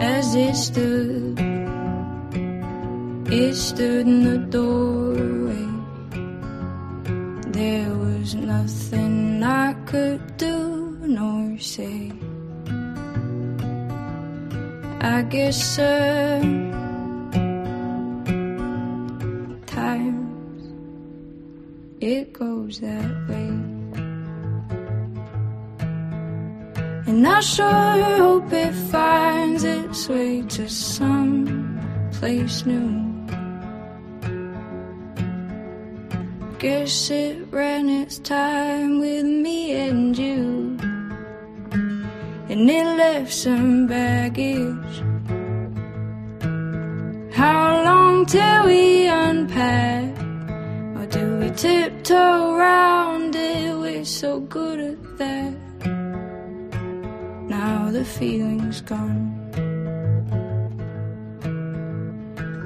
As it stood, it stood in the doorway. There was nothing I could do nor say. I guess uh, it goes that way. And I sure hope it finds its way to some place new. Guess it ran its time with me and you. And it left some baggage. How long till we unpack? Do we tiptoe around it? We're so good at that. Now the feeling's gone.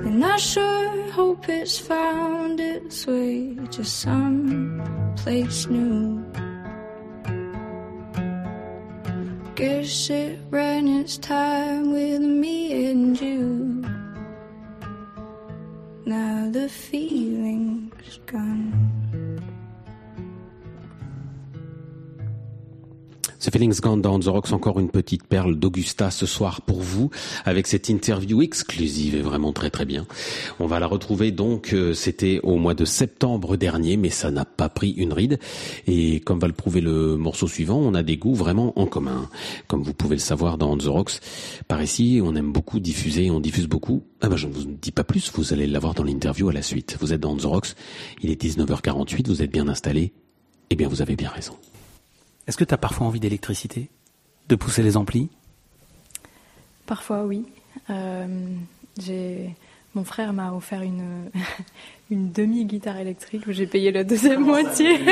And I sure hope it's found its way to some place new. Guess it ran its time with me and you. Now the feeling's gone. The Feelings Gone Down the Rocks, encore une petite perle d'Augusta ce soir pour vous, avec cette interview exclusive et vraiment très très bien. On va la retrouver donc, euh, c'était au mois de septembre dernier, mais ça n'a pas pris une ride. Et comme va le prouver le morceau suivant, on a des goûts vraiment en commun. Comme vous pouvez le savoir dans The Rocks, par ici, on aime beaucoup diffuser, on diffuse beaucoup. Ah ben je ne vous dis pas plus, vous allez l'avoir dans l'interview à la suite. Vous êtes dans The Rocks, il est 19h48, vous êtes bien installé. Eh bien, vous avez bien raison. Est-ce que tu as parfois envie d'électricité De pousser les amplis? Parfois, oui. Euh, j'ai... Mon frère m'a offert une, une demi-guitare électrique où j'ai payé la deuxième moitié.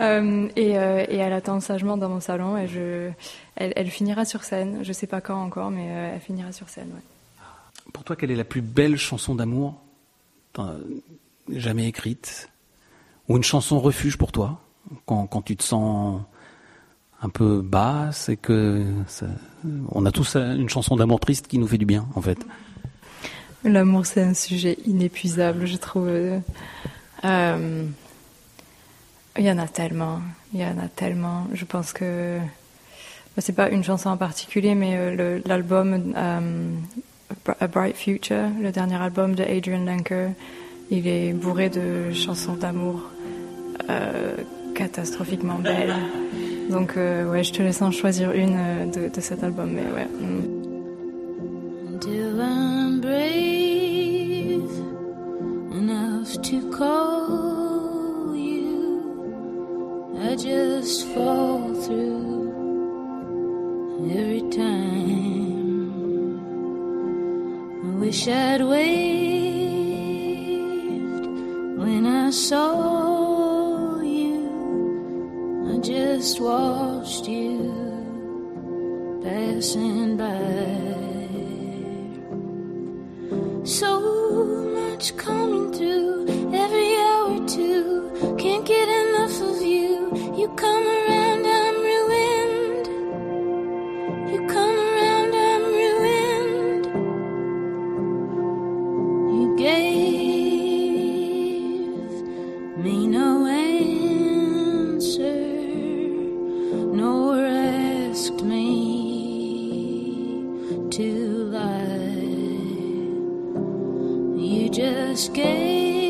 Euh, et, euh, et elle attend sagement dans mon salon et je, elle, elle finira sur scène. Je sais pas quand encore, mais euh, elle finira sur scène. Ouais. Pour toi, quelle est la plus belle chanson d'amour jamais écrite Ou une chanson refuge pour toi? Quand, tu te sens un peu basse et que on a tous une chanson d'amour triste qui nous fait du bien en fait. L'amour, c'est un sujet inépuisable, je trouve. Euh, Il y en a tellement, il y en a tellement. Je pense que bah, c'est pas une chanson en particulier, mais euh, l'album euh, A Bright Future, le dernier album de Adrian Lenker, il est bourré de chansons d'amour catastrophiquement belles. Donc euh, ouais, je te laisse en choisir une euh, de, cet album, mais ouais. Till I'm brave enough to call you, I just fall through every time. I wish I'd waved when I saw just watched you passing by. So much coming through every hour too. Can't get enough of you. You come around, just gave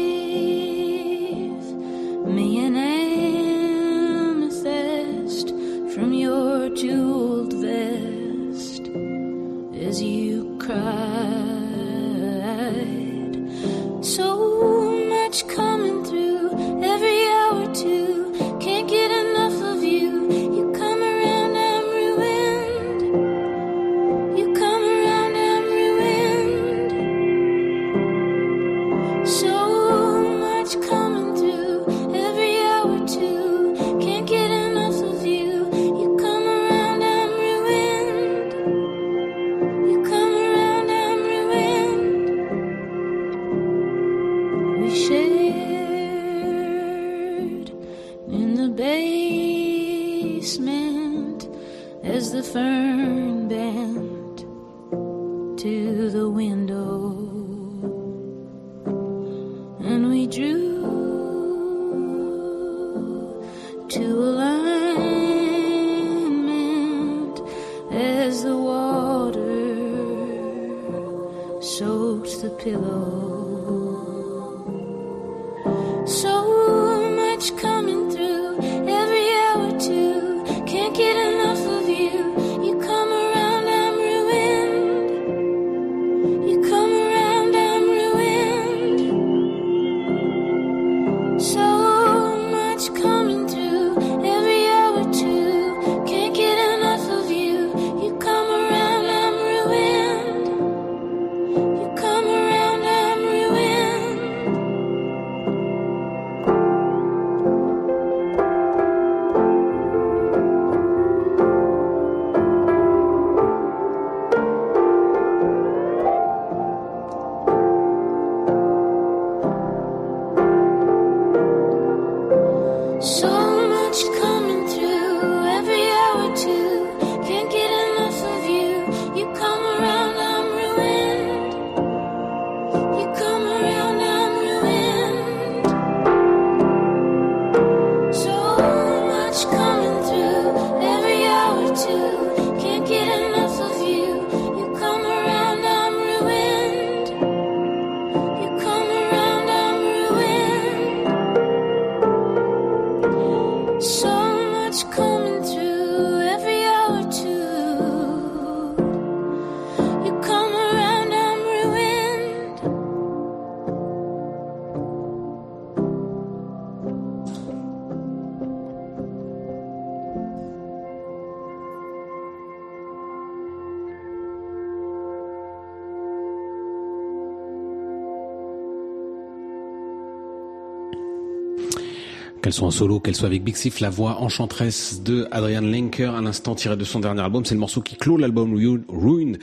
Qu'elle soit en solo, qu'elle soit avec Big la voix enchanteresse de Adrian Lenker, à l'instant tiré de son dernier album. C'est le morceau qui clôt l'album Ru- Ruined,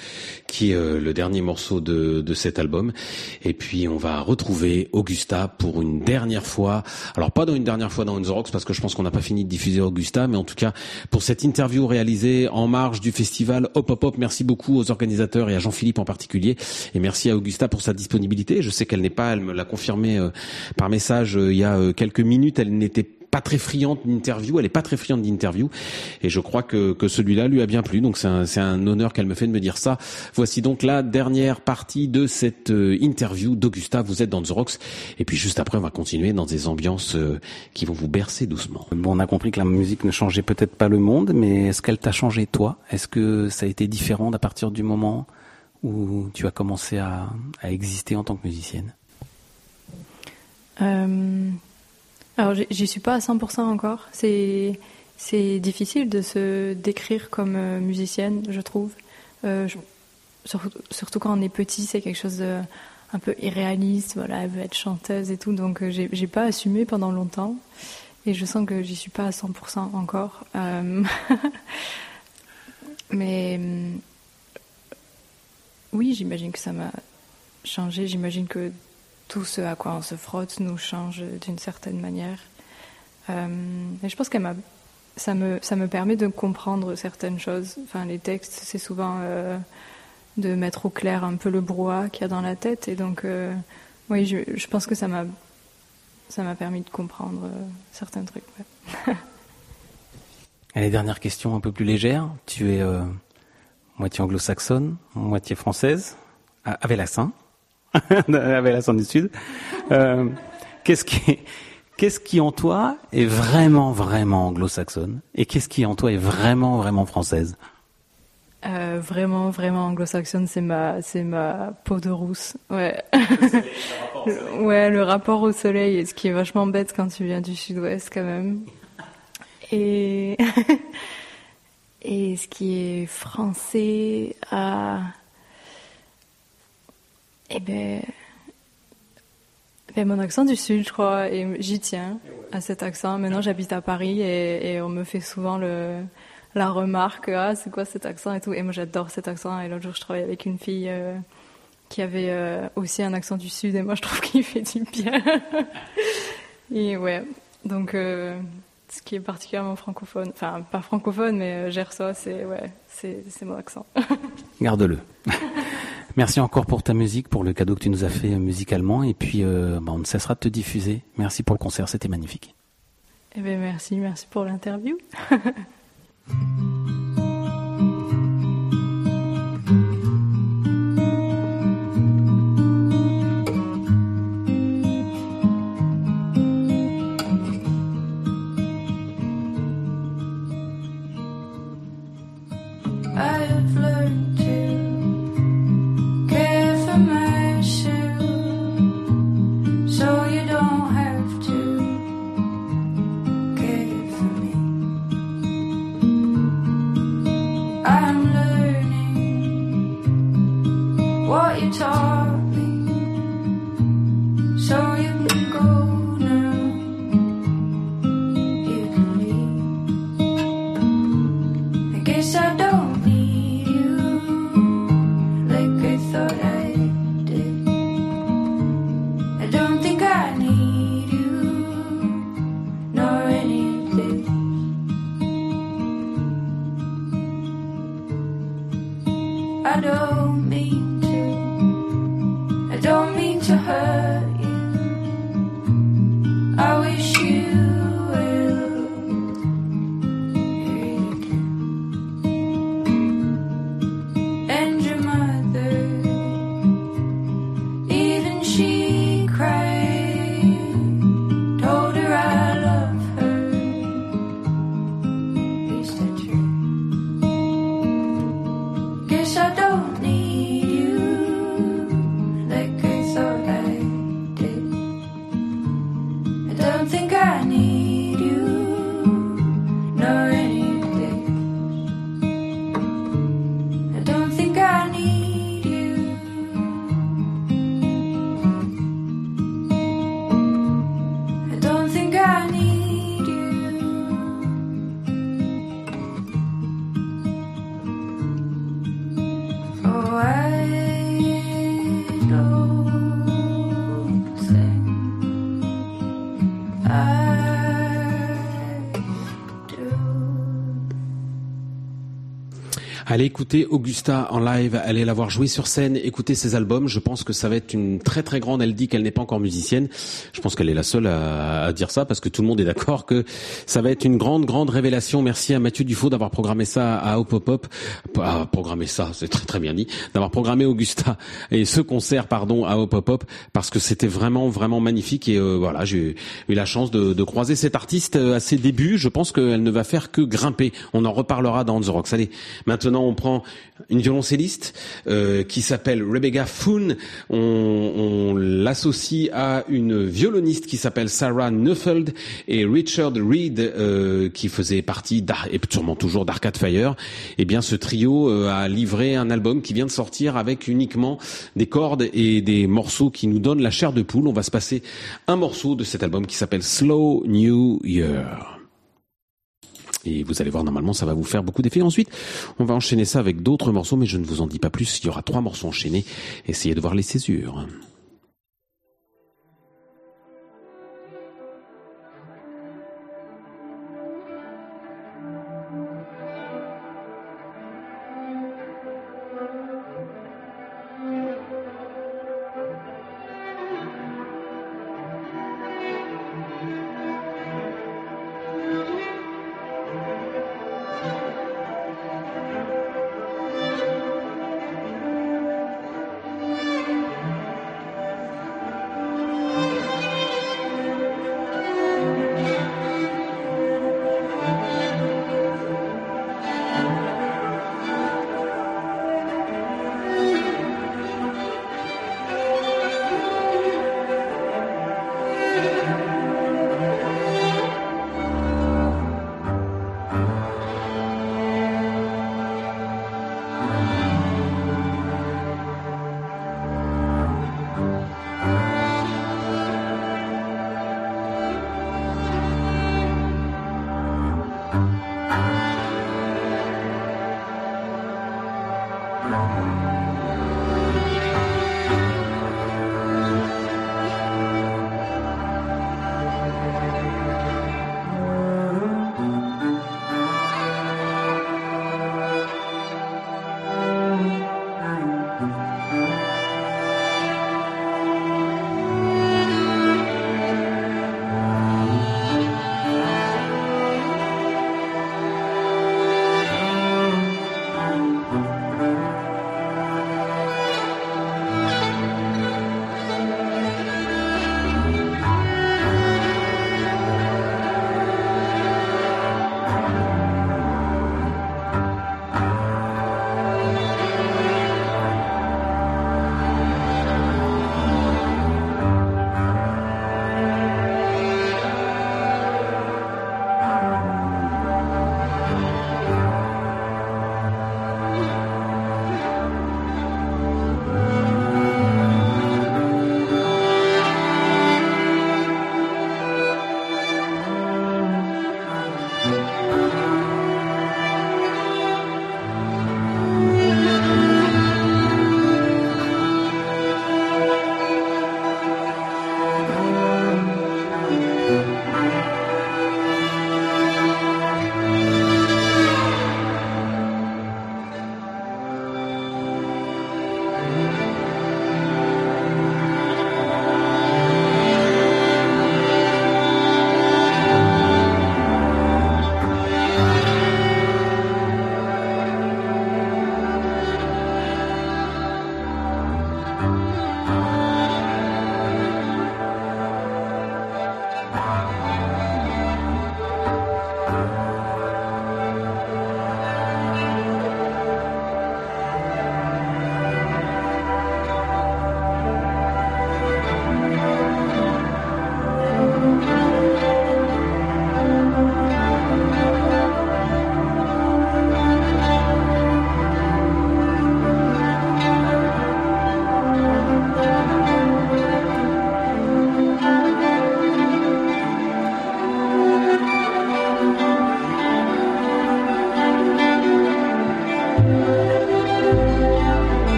qui est euh, le dernier morceau de, de cet album. Et puis on va retrouver Augusta pour une dernière fois. Alors pas dans une dernière fois dans On The Rocks, parce que je pense qu'on n'a pas fini de diffuser Augusta, mais en tout cas pour cette interview réalisée en marge du festival Hop Hop Hop. Merci beaucoup aux organisateurs et à Jean-Philippe en particulier. Et merci à Augusta pour sa disponibilité. Je sais qu'elle n'est pas, elle me l'a confirmé euh, par message euh, il y a quelques minutes, elle n'était pas très friande d'interview, elle est pas très friande d'interview, et je crois que, que celui-là lui a bien plu, donc c'est un, c'est un honneur qu'elle me fait de me dire ça. Voici donc la dernière partie de cette euh, interview d'Augusta, vous êtes dans The Rocks, et puis juste après on va continuer dans des ambiances euh, qui vont vous bercer doucement. Bon, on a compris que la musique ne changeait peut-être pas le monde, mais est-ce qu'elle t'a changé toi? Est-ce que ça a été différent à partir du moment où tu as commencé à, à exister en tant que musicienne? Euh, alors, j'y- suis pas à 100% encore. C'est c'est difficile de se décrire comme euh, musicienne, je trouve. Euh, surtout, quand on est petit, c'est quelque chose de un peu irréaliste. Voilà, elle veut être chanteuse et tout, donc euh, j'ai j'ai pas assumé pendant longtemps. Et je sens que j'y suis pas à 100% encore. Mais hum, oui, j'imagine que ça m'a changé. J'imagine que tout ce à quoi on se frotte nous change d'une certaine manière. Euh, et je pense que ça me, ça me permet de comprendre certaines choses. Enfin, les textes, c'est souvent euh, de mettre au clair un peu le brouhaha qu'il y a dans la tête. Et donc, euh, oui, je, pense que ça m'a, ça m'a permis de comprendre euh, certains trucs. ouais. Et les dernières questions un peu plus légères. Tu es moitié anglo-saxonne, moitié française, avec l'accent, avec l'accent du Sud. Euh, qu'est-ce qui, qu'est-ce qui en toi est vraiment, vraiment anglo-saxonne et qu'est-ce qui en toi est vraiment, vraiment française? Euh, vraiment, vraiment anglo-saxonne, c'est ma, c'est ma peau de rousse. Ouais. Le- ouais, le rapport au soleil, ce qui est vachement bête quand tu viens du sud-ouest quand même. Et, et ce qui est français, à eh ben, ben, mon accent du sud, je crois, et j'y tiens à cet accent. Maintenant, j'habite à Paris et, on me fait souvent le, la remarque, ah, c'est quoi cet accent? et tout. Et moi, j'adore cet accent. Et l'autre jour, je travaillais avec une fille euh, qui avait euh, aussi un accent du sud et moi je trouve qu'il fait du bien. et ouais, donc euh, ce qui est particulièrement francophone, enfin pas francophone mais gersois, c'est ouais, mon accent. Garde-le. Merci encore pour ta musique, pour le cadeau que tu nous as fait euh, musicalement. Et puis, euh, bah, on ne cessera de te diffuser. Merci pour le concert, c'était magnifique. Eh ben merci, merci pour l'interview. Allez écouter Augusta en live, allez la voir jouer sur scène, écouter ses albums. Je pense que ça va être une très très grande. Elle dit qu'elle n'est pas encore musicienne. Je pense qu'elle est la seule à, à dire ça parce que tout le monde est d'accord que ça va être une grande grande révélation. Merci à Mathieu Dufaux d'avoir programmé ça à Hop Hop Hop. Pas programmé ça, c'est très très bien dit. D'avoir programmé Augusta et ce concert pardon à Hop Hop Hop parce que c'était vraiment vraiment magnifique et euh, voilà j'ai eu la chance de, de croiser cette artiste euh, à ses débuts. Je pense qu'elle ne va faire que grimper. On en reparlera dans The Rocks. Allez maintenant on prend une violoncelliste euh, qui s'appelle Rebecca Foon. On, on l'associe à une violoniste qui s'appelle Sarah Neufeld et Richard Reed euh, qui faisait partie et sûrement toujours d'Arcade Fire. Eh bien, ce trio euh, a livré un album qui vient de sortir avec uniquement des cordes et des morceaux qui nous donnent la chair de poule. On va se passer un morceau de cet album qui s'appelle Slow New Year. Et vous allez voir, normalement, ça va vous faire beaucoup d'effets. Ensuite, on va enchaîner ça avec d'autres morceaux, mais je ne vous en dis pas plus. Il y aura trois morceaux enchaînés. Essayez de voir les césures.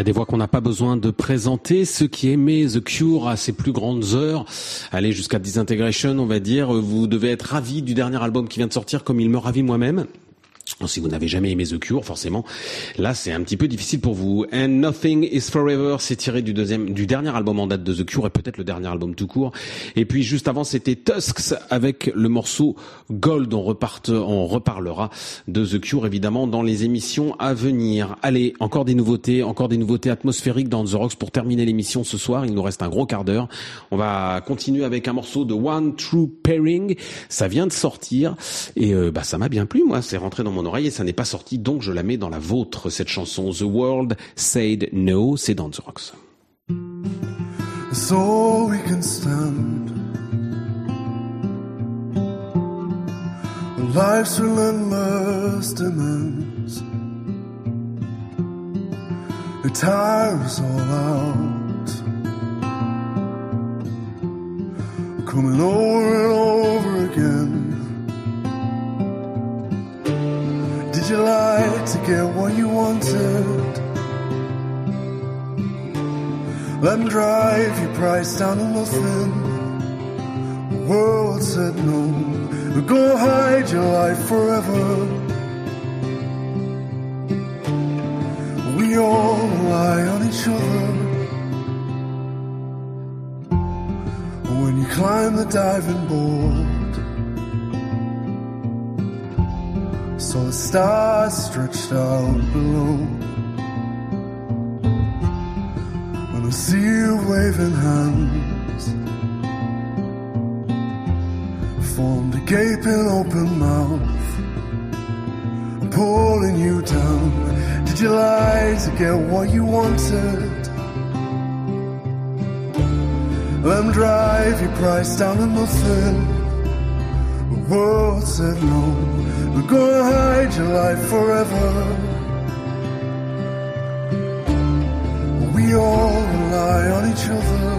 A des voix qu'on n'a pas besoin de présenter. Ceux qui aimaient The Cure à ses plus grandes heures, aller jusqu'à Disintegration, on va dire, vous devez être ravis du dernier album qui vient de sortir, comme il me ravit moi-même. Si vous n'avez jamais aimé The Cure, forcément, là c'est un petit peu difficile pour vous. And Nothing Is Forever, c'est tiré du deuxième, du dernier album en date de The Cure et peut-être le dernier album tout court. Et puis juste avant, c'était Tusks avec le morceau Gold. On reparte, on reparlera de The Cure évidemment dans les émissions à venir. Allez, encore des nouveautés, encore des nouveautés atmosphériques dans The Rocks pour terminer l'émission ce soir. Il nous reste un gros quart d'heure. On va continuer avec un morceau de One True Pairing. Ça vient de sortir et euh, bah ça m'a bien plu moi. C'est rentré dans mon et ça n'est pas sorti donc je la mets dans la vôtre cette chanson. The World Said No, c'est dans The Rocks. You like to get what you wanted? Let 'em drive your price down to nothing. The world said no. Go hide your life forever. We all rely on each other. When you climb the diving board, saw the stars stretched out below. When I see you waving hands, formed a gaping open mouth. I'm pulling you down. Did you lie to get what you wanted? Let them drive your price down to nothing. The world said no. We're gonna hide your life forever. We all rely on each other.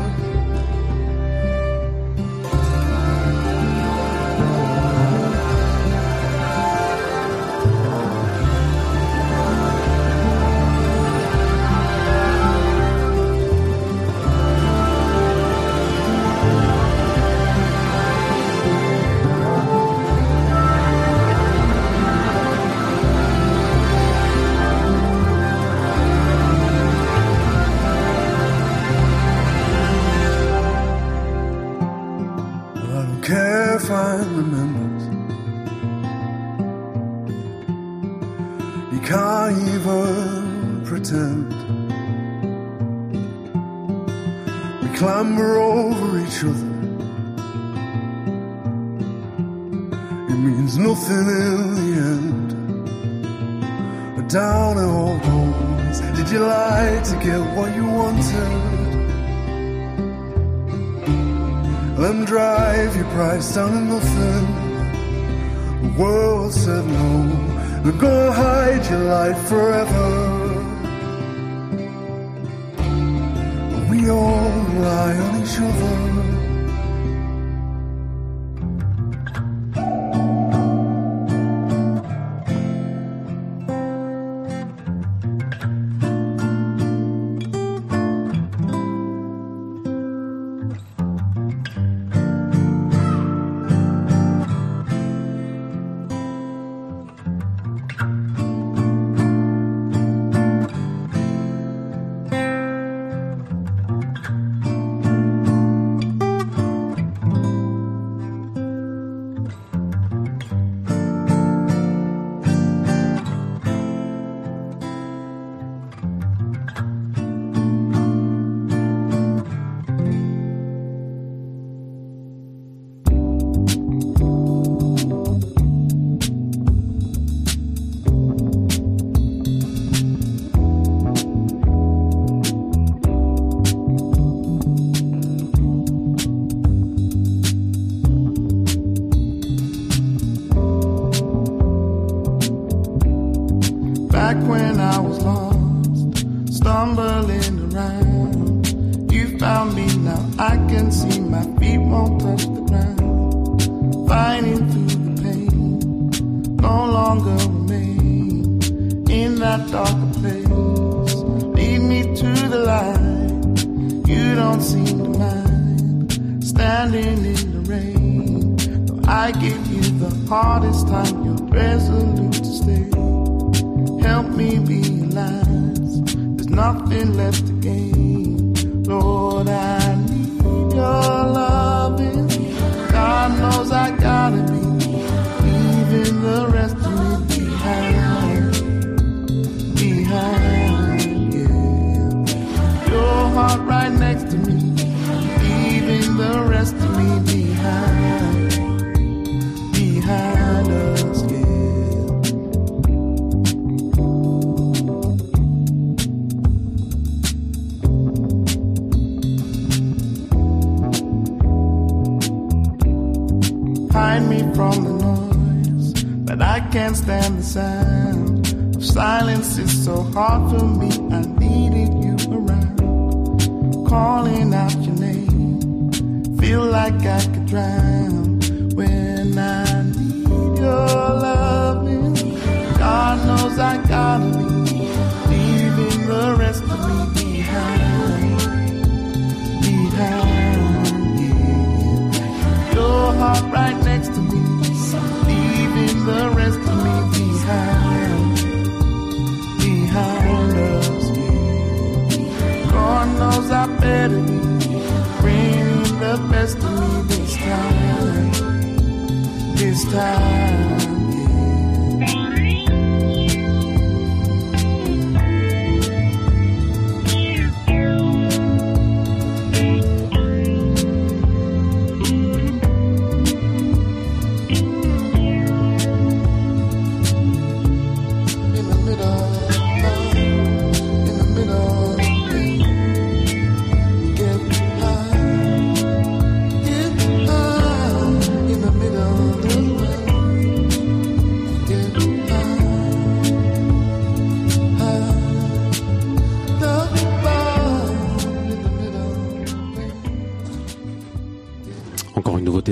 said no. We're gonna hide your life forever. We all rely on each other.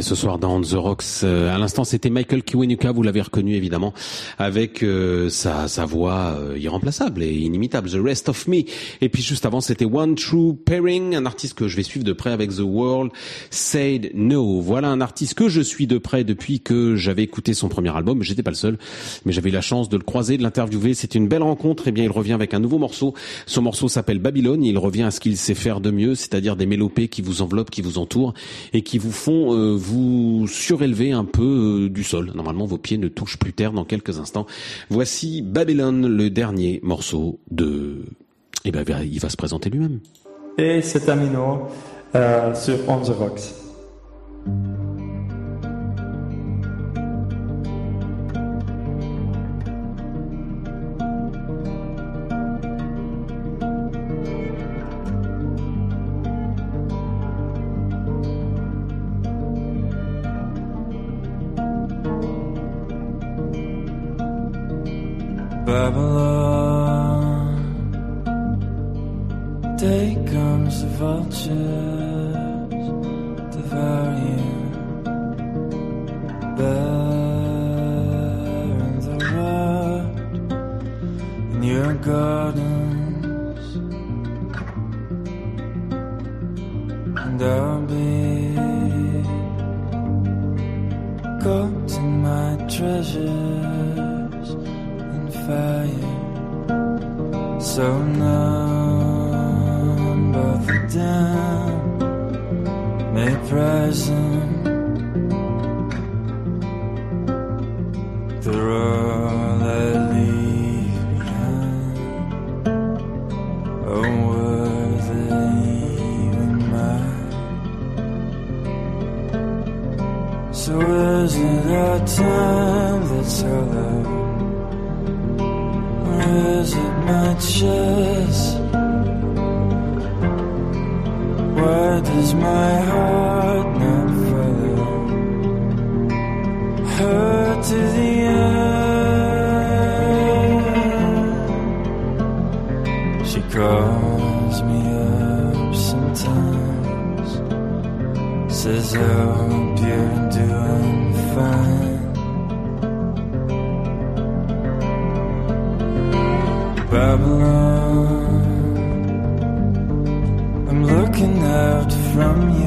Ce soir dans The Rocks. Euh, à l'instant, c'était Michael Kiwanuka, vous l'avez reconnu évidemment, avec euh, sa, sa voix euh, irremplaçable et inimitable, The Rest of Me. Et puis juste avant, c'était One True Pairing, un artiste que je vais suivre de près avec The World Said No. Voilà un artiste que je suis de près depuis que j'avais écouté son premier album. J'étais pas le seul, mais j'avais eu la chance de le croiser, de l'interviewer. C'est une belle rencontre. Et bien, il revient avec un nouveau morceau. Son morceau s'appelle Babylone. Il revient à ce qu'il sait faire de mieux, c'est-à-dire des mélopées qui vous enveloppent, qui vous entourent et qui vous font euh, vous surélever un peu euh, du sol. Normalement, vos pieds ne touchent plus terre dans quelques instants. Voici Babylone, le dernier morceau de... Eh ben, il va se présenter lui-même. Et c'est Amino euh, sur On the Rocks. So is it our time that's I or is it my chest? Why does my heart not follow her to the end? She calls me up sometimes, says I Babylon. I'm looking out from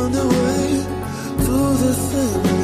on the way through the thin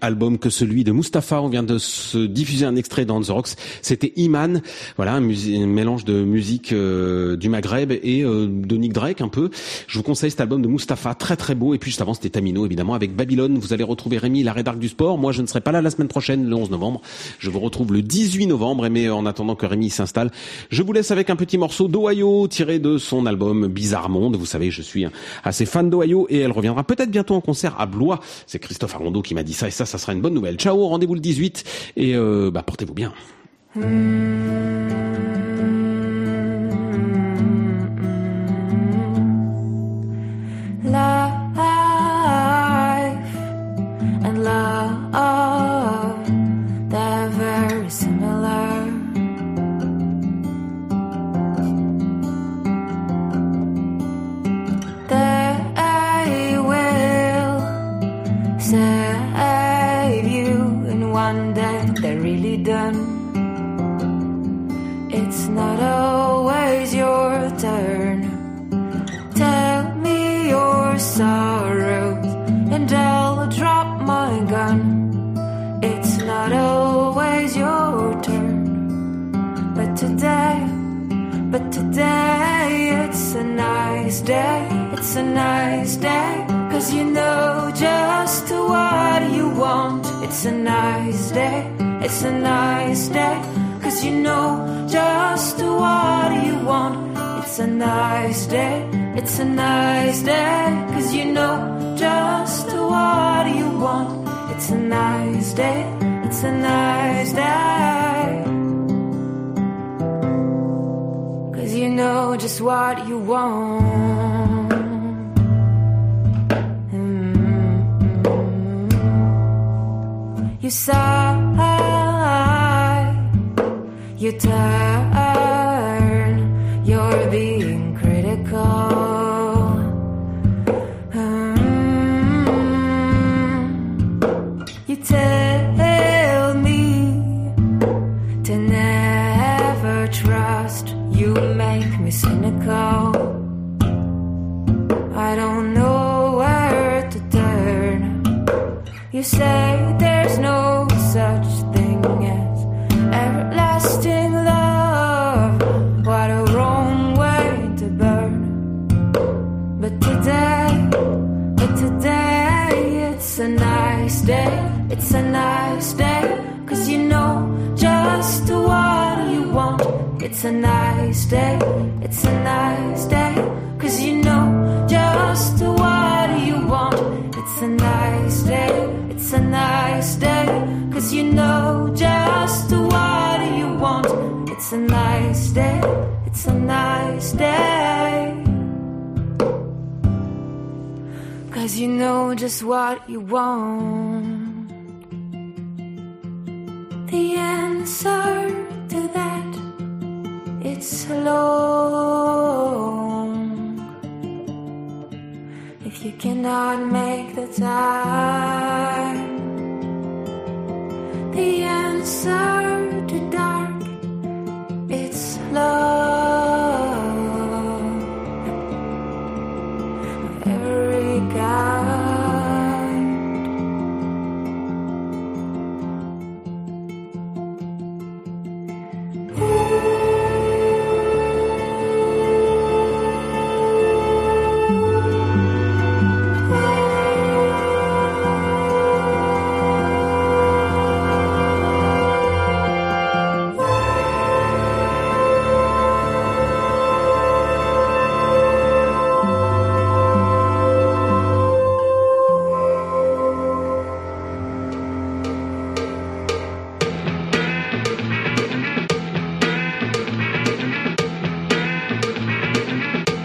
Album que celui de Mustapha. On vient de se diffuser un extrait dans The. C'était Iman. Voilà, un, mélange de musique euh, du Maghreb et euh, de Nick Drake un peu. Je vous conseille cet album de Mustapha, très très beau. Et puis juste avant, c'était Tamino, évidemment, avec Babylone. Vous allez retrouver Rémi, la rédac du sport. Moi, je ne serai pas là la semaine prochaine, le 11 novembre. Je vous retrouve le 18 novembre. Mais en attendant que Rémi s'installe, je vous laisse avec un petit morceau d'Ohio tiré de son album Bizarre Monde. Vous savez, je suis assez fan d'Ohio et elle reviendra peut-être bientôt en concert à Blois. C'est Christophe Arondo qui m'a dit ça et ça, ça sera une bonne nouvelle. Ciao, rendez-vous le 18 et euh, bah, portez-vous bien. It's not always your turn. Tell me your sorrows, and I'll drop my gun. It's not always your turn, but today, but today it's a nice day. It's a nice day, cause you know just what you want. It's a nice day, it's a nice day, cause you know just what you want. It's a nice day, it's a nice day, cause you know just what you want. It's a nice day, it's a nice day. Cause you know just what you want. Mm-hmm. You sigh, you turn, you're being critical. Mm. You tell me to never trust. You make me cynical. I don't know where to turn. You say It's a nice day. Cause you know just what you want. It's a nice day. It's a nice day. Cause you know just what you want. It's a nice day. It's a nice day. Cause you know just what you want. It's a nice day. It's a nice day. Cause you know just what you want. The answer to that it's long. If you cannot make the time, the answer to dark it's love.